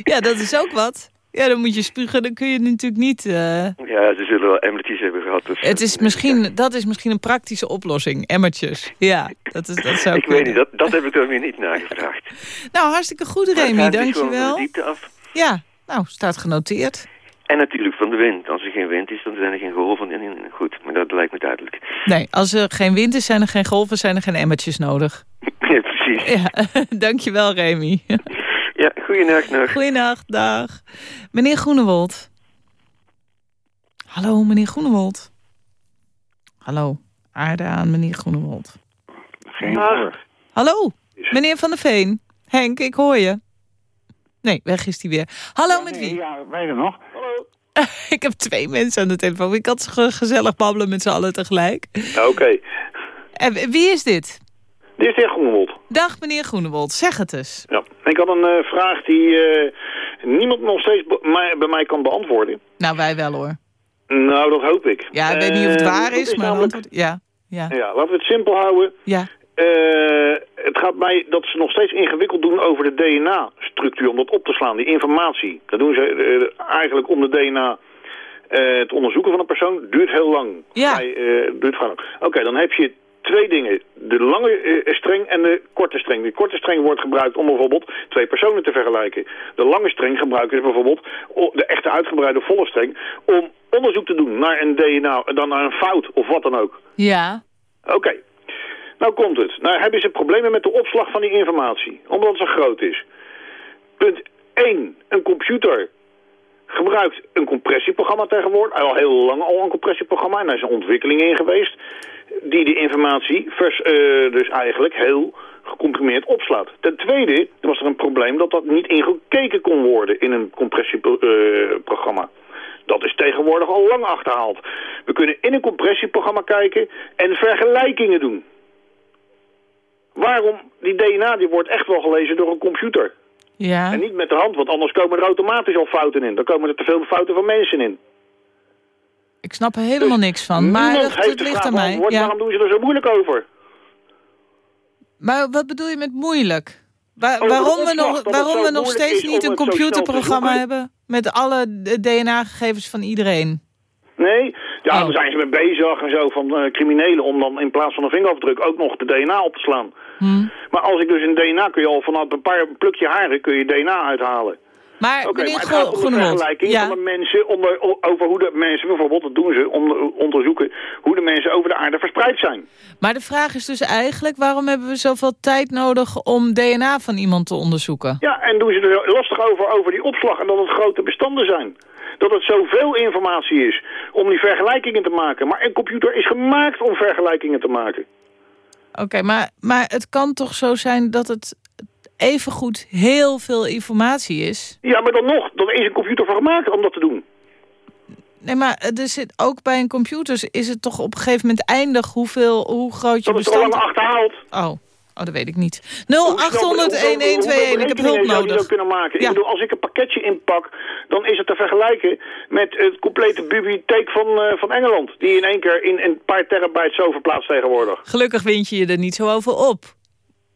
Ja, dat is ook wat. Ja, dan moet je spugen, dan kun je natuurlijk niet... eh, Ja, ze zullen wel emmertjes hebben gehad. Dus, Het is misschien, dat is misschien een praktische oplossing, emmertjes. Ja, dat, is, dat zou ik kunnen. weet niet, dat, dat heb ik er weer niet nagevraagd. Nou, hartstikke goed, Remy, dankjewel. de diepte af. Ja, nou, staat genoteerd. En natuurlijk van de wind. Als er geen wind is, dan zijn er geen golven. En, en- goed, maar dat lijkt me duidelijk. Nee, als er geen wind is, zijn er geen golven, zijn er geen emmertjes nodig. ja, precies. Ja, dankjewel, Remy. Ja, goeienacht nog. Goeienacht, dag. Meneer Groenewold. Hallo, meneer Groenewold. Hallo, aarde aan, meneer Groenewold. Geen zorg. Hallo, meneer Van der Veen. Henk, ik hoor je. Nee, weg is hij weer. Hallo, met wie? Ja, weet je nog? ik heb twee mensen aan de telefoon. Ik had ge- gezellig babbelen met z'n allen tegelijk. Oké. En wie is dit? Dit is de heer Groenewold. Dag, meneer Groenewold. Zeg het eens. Ja. Ik had een eh, vraag die eh, niemand nog steeds bij mij kan beantwoorden. Nou, wij wel hoor. Nou, dat hoop ik. Ja, ik weet niet of het Eh, waar is, maar... namelijk- antwoord- Ja, ja, Ja, laten we het simpel houden. ja. Het gaat mij dat ze nog steeds ingewikkeld doen over de DNA-structuur, om dat op te slaan, die informatie. Dat doen ze eigenlijk om de DNA te onderzoeken van een persoon. Duurt heel lang. Ja. Duurt lang. Oké, dan heb je twee dingen. De lange eh, streng en de korte streng. De korte streng wordt gebruikt om bijvoorbeeld twee personen te vergelijken. De lange streng gebruiken ze bijvoorbeeld, de echte uitgebreide volle streng, om onderzoek te doen naar een DNA, dan naar een fout of wat dan ook. Ja, Oké. Nou komt het. Nou hebben ze problemen met de opslag van die informatie. Omdat het zo groot is. Punt 1. Een computer gebruikt een compressieprogramma tegenwoordig. Al heel lang al een compressieprogramma. En daar is een ontwikkeling in geweest. Die de informatie vers, eh, dus eigenlijk heel gecomprimeerd opslaat. Ten tweede was er een probleem dat dat niet ingekeken kon worden in een compressieprogramma. Dat is tegenwoordig al lang achterhaald. We kunnen in een compressieprogramma kijken en vergelijkingen doen. Waarom? Die DNA die wordt echt wel gelezen door een computer. ja. En niet met de hand, want anders komen er automatisch al fouten in. Dan komen er te veel fouten van mensen in. Ik snap er helemaal niks van. Maar dat, het ligt aan mij. Ja. Waarom doen ze er zo moeilijk over? Maar wat bedoel je met moeilijk? De waarom we nog, waarom we nog steeds niet een computerprogramma hebben met alle DNA-gegevens van iedereen? Nee, ja, Oh. daar zijn ze mee bezig en zo van eh, criminelen om dan in plaats van een vingerafdruk ook nog de DNA op te slaan. Hm. Maar als ik dus een DNA kun je al vanaf een paar plukje haren kun je DNA uithalen. Maar Oké, meneer maar het Groenewold, vergelijking ja. van de mensen onder, over hoe de mensen, bijvoorbeeld, dat doen ze, om, onderzoeken hoe de mensen over de aarde verspreid zijn. Maar de vraag is dus eigenlijk... waarom hebben we zoveel tijd nodig om DNA van iemand te onderzoeken? Ja, en doen ze er lastig over, over die opslag en dat het grote bestanden zijn. Dat het zoveel informatie is om die vergelijkingen te maken. Maar een computer is gemaakt om vergelijkingen te maken. Oké, maar, maar het kan toch zo zijn dat het evengoed heel veel informatie is? Ja, maar dan nog, dan is een computer voor gemaakt om dat te doen. Nee, maar er zit ook bij een computer is het toch op een gegeven moment eindig hoeveel, hoe groot je Dat is er al bestand... lang achterhaald. Oh. oh, dat weet ik niet. 0800-1121, ik heb hulp nodig. dat kunnen maken? Ik bedoel, als ik een pakketje inpak, dan is het te vergelijken met het complete bibliotheek van, eh, van Engeland. Die in één keer in een paar terabyte zo verplaatst tegenwoordig. Gelukkig wind je je er niet zo over op.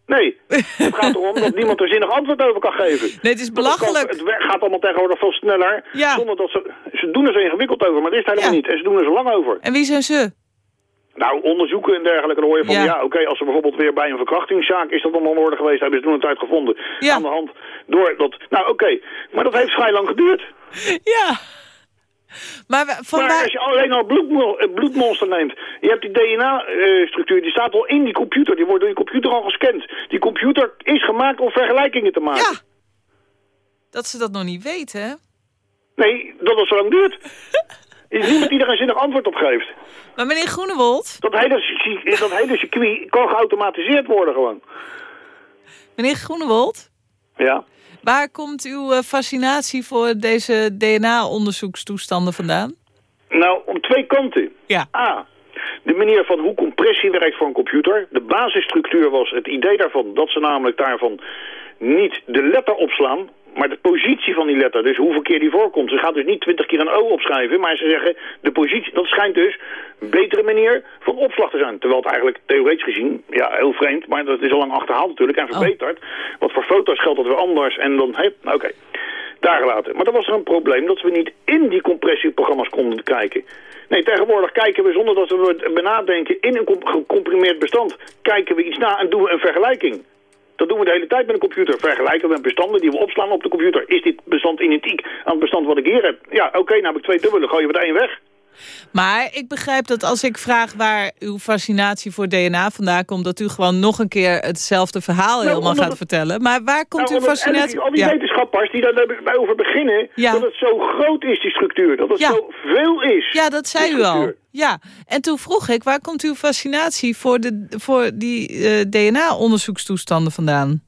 Nee, het gaat erom dat niemand er zinnig antwoord over kan geven. Nee, het is Want het kan- belachelijk. Het, gaat allemaal tegenwoordig veel sneller. Ja. Zonder dat ze, ze doen er zo ingewikkeld over, maar dat is het helemaal niet. En ze doen er zo lang over. En wie zijn ze? Nou, onderzoeken en dergelijke, dan hoor je van, Ja. ja, oké, als er bijvoorbeeld weer bij een verkrachtingszaak is dat aan de orde geweest, hebben ze toen een tijd gevonden. Aan de hand door dat, nou oké, maar dat heeft vrij lang geduurd. Ja. Maar, we- maar als je alleen al bloedmo- eh, bloedmonster neemt, je hebt die DNA-structuur, die staat al in die computer, die wordt door die computer al gescand. Die computer is gemaakt om vergelijkingen te maken. Ja. Dat ze dat nog niet weten, hè? Nee, dat het zo lang duurt. Is niemand die er een zinnig antwoord op geeft. Maar meneer Groenewold... Dat hele, dat hele circuit kan geautomatiseerd worden gewoon. Meneer Groenewold, Ja. Waar komt uw eh, fascinatie voor deze DNA-onderzoekstoestanden vandaan? Nou, om twee kanten. Ja. A, de manier van hoe compressie werkt voor een computer. De basisstructuur was het idee daarvan dat ze namelijk daarvan niet de letter opslaan, maar de positie van die letter. Dus hoeveel keer die voorkomt. Ze gaat dus niet twintig keer een O opschrijven, maar ze zeggen de positie. Dat schijnt dus een betere manier van opslag te zijn. Terwijl het eigenlijk theoretisch gezien, ja, heel vreemd, maar dat is al lang achterhaald natuurlijk en verbeterd. Want voor foto's geldt dat weer anders en dan, hé, nou, oké. Daar gelaten. Maar dan was er een probleem dat we niet in die compressieprogramma's konden kijken. Nee, tegenwoordig kijken we zonder dat we het benadenken in een com- gecomprimeerd bestand. Kijken we iets na en doen we een vergelijking. Dat doen we de hele tijd met een computer. Vergelijken we met bestanden die we opslaan op de computer. Is dit bestand identiek aan het bestand wat ik hier heb? Ja, oké, nou heb ik twee dubbele. Gooien we er één weg. Maar ik begrijp dat als ik vraag waar uw fascinatie voor DNA vandaan komt... dat u gewoon nog een keer hetzelfde verhaal Nou, helemaal gaat het- vertellen. Maar waar komt Nou, uw fascinatie... al die Ja. wetenschappers die daar over beginnen, Ja. dat het zo groot is, die structuur. Dat het Ja. zo veel is. Ja, dat zei u al. Ja, en toen vroeg ik, waar komt uw fascinatie voor, de, voor die eh, DNA-onderzoekstoestanden vandaan?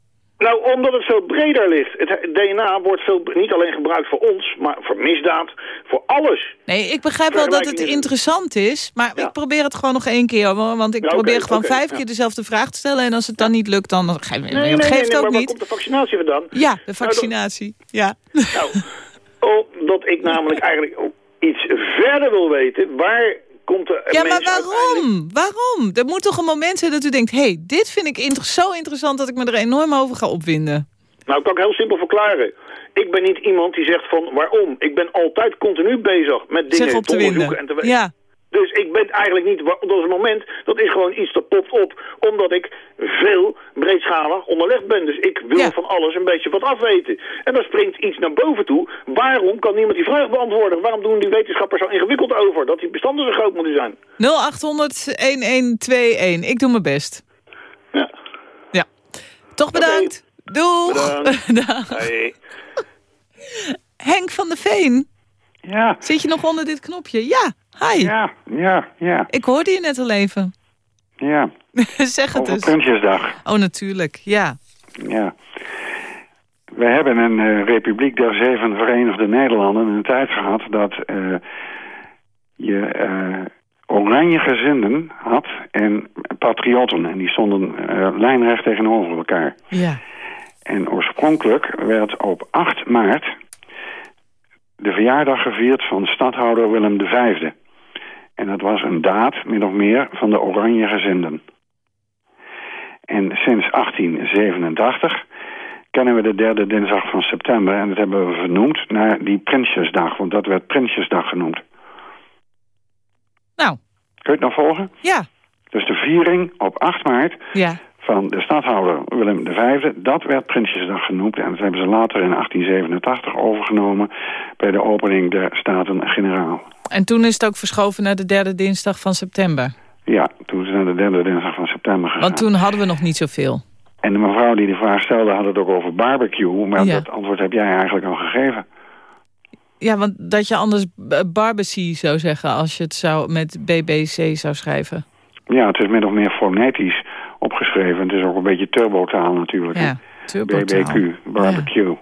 Nou, omdat het veel breder ligt. Het DNA wordt veel, niet alleen gebruikt voor ons, maar voor misdaad, voor alles. Nee, ik begrijp wel dat het interessant is, maar ik probeer het gewoon nog één keer. Want ik oké, probeer gewoon vijf ja. keer dezelfde vraag te stellen. En als het dan niet lukt, dan nee, nee, geeft nee, het maar ook waar niet. komt de vaccinatie vandaan? Ja, de vaccinatie. Ja. Nou, omdat ik namelijk eigenlijk iets verder wil weten, waar komt de Ja, maar waarom? Waarom? Er moet toch een moment zijn dat u denkt... hé, hey, dit vind ik inter- zo interessant dat ik me er enorm over ga opwinden. Nou, kan ik heel simpel verklaren. Ik ben niet iemand die zegt van waarom. Ik ben altijd continu bezig met dingen Zeg op te onderzoeken winden. en te. Ja. Dus ik ben eigenlijk niet, dat is een moment, dat is gewoon iets dat popt op, omdat ik veel breedschalig onderlegd ben. Dus ik wil van alles een beetje wat afweten. En dan springt iets naar boven toe. Waarom kan niemand die vraag beantwoorden? Waarom doen die wetenschappers zo ingewikkeld over? Dat die bestanden zo groot moeten zijn. 0800-1121. Ik doe mijn best. Ja. Ja. Toch bedankt. Doeg. Bedankt. Dag. Hey. Henk van der Veen. Ja. Zit je nog onder dit knopje? Ja. Hi. Ja, ja, ja, Ik hoorde je net al even. ja. zeg het Over eens. Prinsjesdag. Oh, natuurlijk. Ja. Ja. We hebben een eh, Republiek der Zeven Verenigde Nederlanden een tijd gehad dat eh, je eh, oranje gezinden had en patriotten. En die stonden lijnrecht tegenover elkaar. Ja. En oorspronkelijk werd op 8 maart de verjaardag gevierd van stadhouder Willem V. En dat was een daad, min of meer, van de oranje gezinden. En sinds 1887 kennen we de derde dinsdag van september. En dat hebben we vernoemd naar die Prinsjesdag. Want dat werd Prinsjesdag genoemd. Nou. Kun je het nog volgen? Ja. Dus de viering op 8 maart Ja. van de stadhouder Willem V. Dat werd Prinsjesdag genoemd en dat hebben ze later in 1887 overgenomen bij de opening der Staten-Generaal. En toen is het ook verschoven naar de derde dinsdag van september. Ja, toen is het naar de derde dinsdag van september gegaan. Want toen hadden we nog niet zoveel. En de mevrouw die de vraag stelde had het ook over barbecue, maar Ja. dat antwoord heb jij eigenlijk al gegeven. Ja, want dat je anders barbecue zou zeggen... als je het zou met BBC zou schrijven. Ja, het is min of meer fonetisch opgeschreven. Het is ook een beetje turbotaal natuurlijk. Ja, turbotaal. BBQ, barbecue.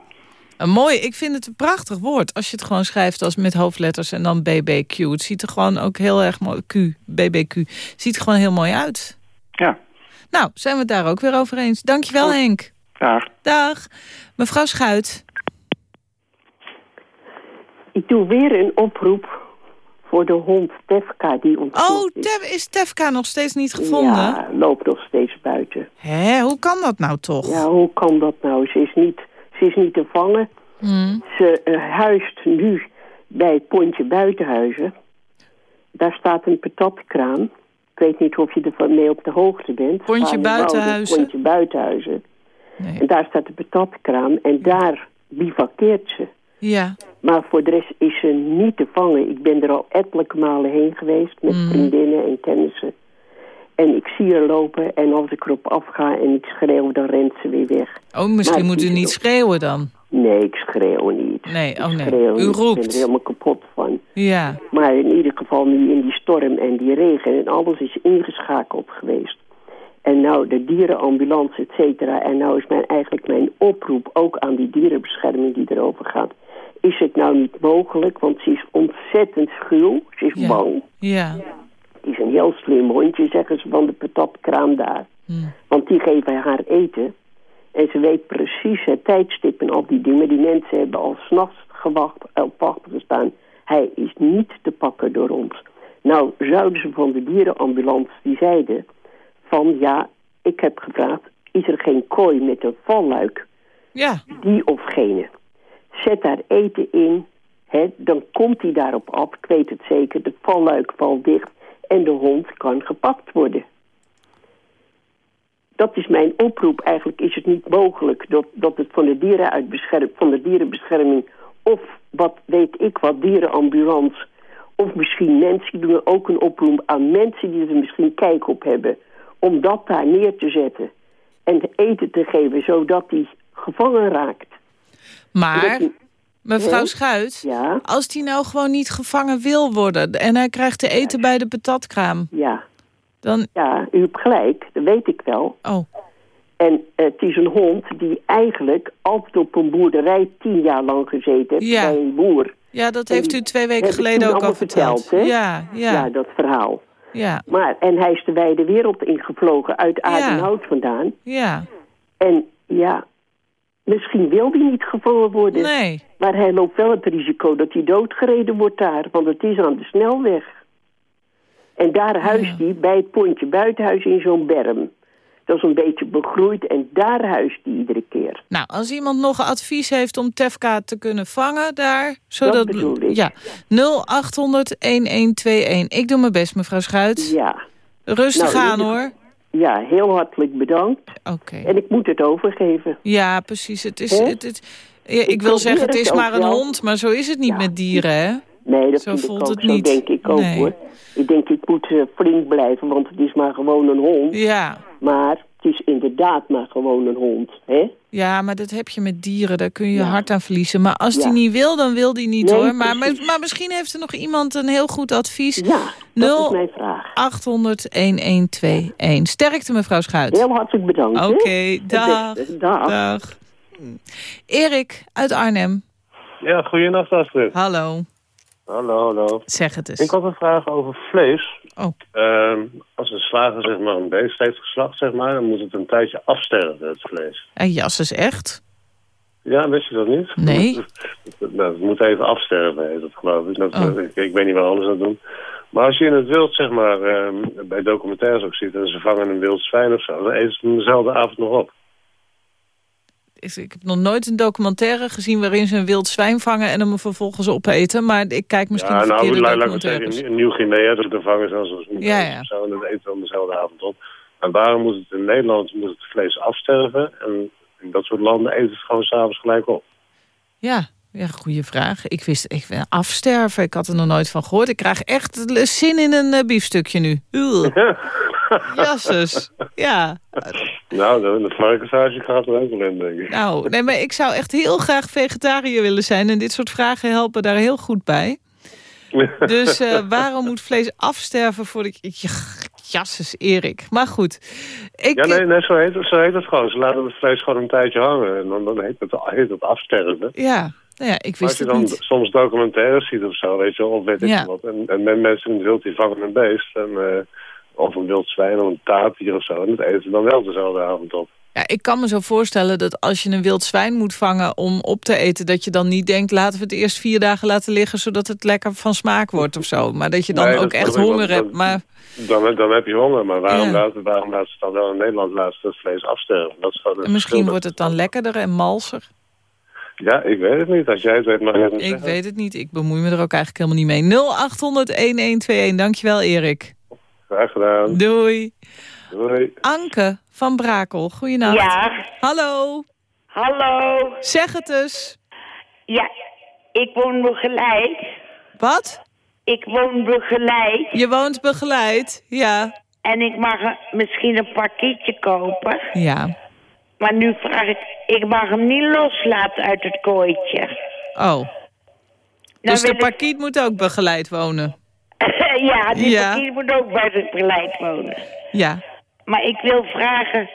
Een mooi, ik vind het een prachtig woord. Als je het gewoon schrijft als met hoofdletters en dan BBQ. Het ziet er gewoon ook heel erg mooi... Q, BBQ. Ziet er gewoon heel mooi uit. Ja. Nou, zijn we het daar ook weer over eens. Dankjewel, Henk. Dag. Dag. Mevrouw Schuit. Ik doe weer een oproep voor de hond Tefka die ontsnapt Oh. Tef, is Tefka nog steeds niet gevonden? Ja, loopt nog steeds buiten. Hé, hoe kan dat nou toch? Ja, hoe kan dat nou? Ze is niet, ze is niet te vangen. Hmm. Ze eh, huist nu bij het pontje Buitenhuizen. Daar staat een patatkraam. Ik weet niet of je ervan mee op de hoogte bent. Pontje Vaderwoude, Buitenhuizen? Pontje Buitenhuizen. En daar staat de patatkraam en daar bivakkeert ze. Ja. Maar voor de rest is ze niet te vangen. Ik ben er al ettelijke malen heen geweest met Mm. vriendinnen en kennissen. En ik zie haar lopen en als ik erop afga en ik schreeuw, dan rent ze weer weg. Oh, misschien moet u niet schreeuwen dan. Nee, ik schreeuw niet. Nee, oh nee. Schreeuw U niet. Ik ben er roept. helemaal kapot van. Ja. Maar in ieder geval nu in die storm en die regen en alles is ingeschakeld geweest. En nou de dierenambulance, et cetera. En nou is mijn, eigenlijk mijn oproep ook aan die dierenbescherming die erover gaat. Is het nou niet mogelijk, want ze is ontzettend schuw. Ze is Ja. bang. Ja. Is een heel slim hondje, zeggen ze van de patatkraam daar. Want die geven haar eten. En ze weet precies het tijdstip en al die dingen. Die mensen hebben al s'nachts gewacht, op wachten gestaan. Hij is niet te pakken door ons. Nou, zouden ze van de dierenambulance, die zeiden... van ja, ik heb gevraagd, is er geen kooi met een valluik? Ja. Die of gene. Zet daar eten in, hè, dan komt hij daarop af. Ik weet het zeker, de valluik valt dicht en de hond kan gepakt worden. Dat is mijn oproep. Eigenlijk is het niet mogelijk dat, dat het van de, dierenuitbescherm, van de dierenbescherming... of wat weet ik wat, dierenambulance... of misschien mensen, doen ook een oproep aan mensen die er misschien kijk op hebben... om dat daar neer te zetten en eten te geven... zodat die gevangen raakt. Maar, die- mevrouw Ja? Schuit, Ja? als die nou gewoon niet gevangen wil worden... en hij krijgt te eten bij de patatkraam... Ja. Dan... Ja, u hebt gelijk, dat weet ik wel. Oh. En eh, het is een hond die eigenlijk altijd op een boerderij tien jaar lang gezeten heeft Ja. bij een boer. Ja, dat En heeft u twee weken geleden ook al allemaal verteld. hè? Ja, ja. dat verhaal. Ja, Maar, en hij is de wijde wereld ingevlogen uit Aardenhout vandaan. ja. En ja, misschien wil hij niet gevangen worden. Nee. Maar hij loopt wel het risico dat hij doodgereden wordt daar. Want het is aan de snelweg. En daar huist hij bij het pontje buitenhuis in zo'n berm. Dat is een beetje begroeid en daar huist hij iedere keer. Nou, als iemand nog advies heeft om Tefka te kunnen vangen daar... Zodat, bedoel ik. Ja, 0800-1121. Ik doe mijn best, mevrouw Schuit. Ja. Rustig Nou, aan, hoor. Ja, heel hartelijk bedankt. Oké. En ik moet het overgeven. Ja, precies. Het is, het, het- ja, ik, wil zeggen, het is maar een wel. hond, maar zo is het niet met dieren, hè? Nee, dat Zo voelt ik ook. het Zo niet. denk ik ook, Nee. hoor. Ik denk, ik moet eh, flink blijven, want het is maar gewoon een hond. Ja. Maar het is inderdaad maar gewoon een hond, hè? Ja, maar dat heb je met dieren, daar kun je je hart aan verliezen. Maar als die Ja. niet wil, dan wil die niet Nee, hoor. Maar, maar, misschien heeft er nog iemand een heel goed advies. Ja, dat is mijn vraag. 800 1121. Sterkte mevrouw Schuit. Heel hartelijk bedankt. Oké, dag. Dag. Dag. Erik uit Arnhem. Ja, goeienacht Astrid. Hallo. Hallo, hallo. Zeg het eens. Ik had een vraag over vlees. Oh. Ehm, als een slager zeg maar, een beest heeft geslacht, zeg maar, dan moet het een tijdje afsterven, het vlees. En jas is echt? Ja, wist je dat niet? Nee. Nou, het moet even afsterven, heet het geloof ik. Dat, Oh. ik. Ik weet niet waar alles aan doen. Maar als je in het wild, zeg maar, ehm, bij documentaires ook ziet... en ze vangen een wild zwijn of zo, dan eten ze hem dezelfde avond nog op. Ik heb nog nooit een documentaire gezien waarin ze een wild zwijn vangen en hem vervolgens opeten. Maar ik kijk misschien ja, nou, laat laat ik zeggen, in Nieuw-Guinea, dan vangen ze als Ja, ja. zo... en dat eten dan dezelfde avond op. En waarom moet het in Nederland moet het vlees afsterven? En in dat soort landen eten het gewoon s'avonds gelijk op. Ja, ja, goede vraag. Ik wist ik, eh, afsterven, ik had er nog nooit van gehoord. Ik krijg echt zin in een eh, biefstukje nu. Jasses, ja. Nou, de varkenshuisje gaat er ook wel in, denk ik. Nou, nee, maar ik zou echt heel graag vegetariër willen zijn. En dit soort vragen helpen daar heel goed bij. Dus eh, waarom moet vlees afsterven voordat ik... Jasses, Erik. Maar goed. Ik, ja, nee, nee zo, heet het, zo heet het gewoon. Ze laten het vlees gewoon een tijdje hangen. En dan, dan heet, het, heet het afsterven. Ja, nou ja, ik wist als je dan niet. soms documentaires ziet of zo, weet je wel, of weet ik wat. En, en men- mensen in wild die vangen een beest. En, eh, of een wild zwijn of een taartdier of zo. En dat eten ze dan wel dezelfde avond op. Ja, ik kan me zo voorstellen dat als je een wild zwijn moet vangen om op te eten... dat je dan niet denkt, laten we het eerst vier dagen laten liggen... zodat het lekker van smaak wordt of zo. Maar dat je dan Nee, ook echt honger hebt. dan- Maar Dan, dan heb je honger, maar waarom, Ja. laten, waarom laten ze dan wel in Nederland laten het vlees afsterven? Dat is gewoon een misschien wordt het dan lekkerder en malser. Ja, ik weet het niet. Als jij het weet, mag je het niet Ik zeggen. weet het niet. Ik bemoei me er ook eigenlijk helemaal niet mee. 0800-1121. Dankjewel, Erik. Graag gedaan. Doei. Doei. Anke van Brakel, goeienacht. Ja. Hallo. Hallo. Zeg het eens. Ja, ik woon begeleid. Wat? Ik woon begeleid. Je woont begeleid, ja. En ik mag misschien een pakketje kopen. Ja. Maar nu vraag ik, ik mag hem niet loslaten uit het kooitje. Oh. dus de ik- parkiet moet ook begeleid wonen? ja, die Ja. pakket moet ook beleid wonen. Ja. Maar ik wil vragen,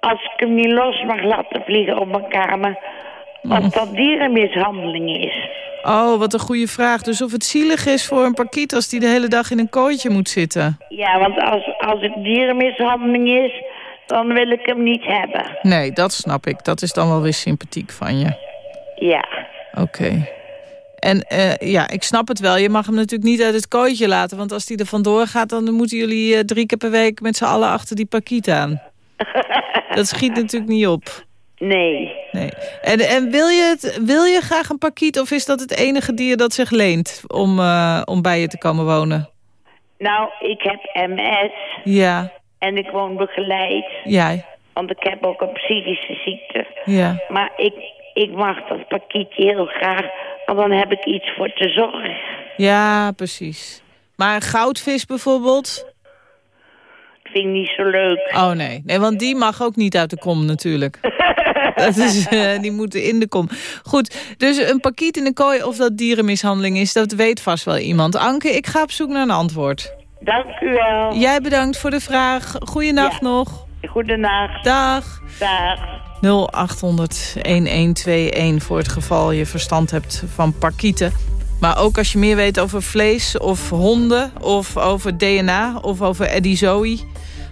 als ik hem niet los mag laten vliegen op mijn kamer... of dat dierenmishandeling is. Oh, wat een goede vraag. Dus of het zielig is voor een parkiet als die de hele dag in een kooitje moet zitten? Ja, want als, als het dierenmishandeling is, dan wil ik hem niet hebben. Nee, dat snap ik. Dat is dan wel weer sympathiek van je. Ja. Oké. En eh, ja, ik snap het wel. Je mag hem natuurlijk niet uit het kooitje laten. Want als die er vandoor gaat, dan moeten jullie eh, drie keer per week met z'n allen achter die parkiet aan. Dat schiet natuurlijk niet op. Nee. Nee. En, en wil, je het, wil je graag een parkiet of is dat het enige dier dat zich leent om, eh, om bij je te komen wonen? Nou, ik heb MS Ja, en ik woon begeleid. jij. Want ik heb ook een psychische ziekte. Ja. Maar ik, ik mag dat pakketje heel graag, want dan heb ik iets voor te zorgen. Ja, precies. Maar een goudvis bijvoorbeeld? Dat vind ik niet zo leuk. Oh nee. nee, want die mag ook niet uit de kom natuurlijk. Dat is, eh, die moeten in de kom. Goed, dus een pakiet in de kooi of dat dierenmishandeling is... dat weet vast wel iemand. Anke, ik ga op zoek naar een antwoord. Dank u wel. Jij bedankt voor de vraag. Goeienacht nog. Goedenacht. Dag. Dag. 0800-1121 voor het geval je verstand hebt van parkieten. Maar ook als je meer weet over vlees of honden... of over DNA of over Eddie Zoe...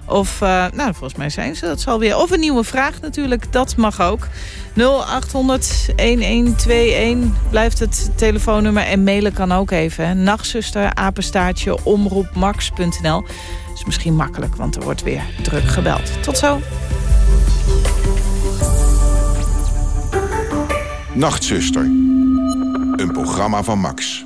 Of, eh, nou, volgens mij zijn ze dat zal weer. Of een nieuwe vraag natuurlijk, dat mag ook. 0800-1121 blijft het telefoonnummer. En mailen kan ook even. Nachtzuster, apenstaartje, omroepmax.nl. is misschien makkelijk, want er wordt weer druk gebeld. Tot zo. Nachtzuster. Een programma van Max.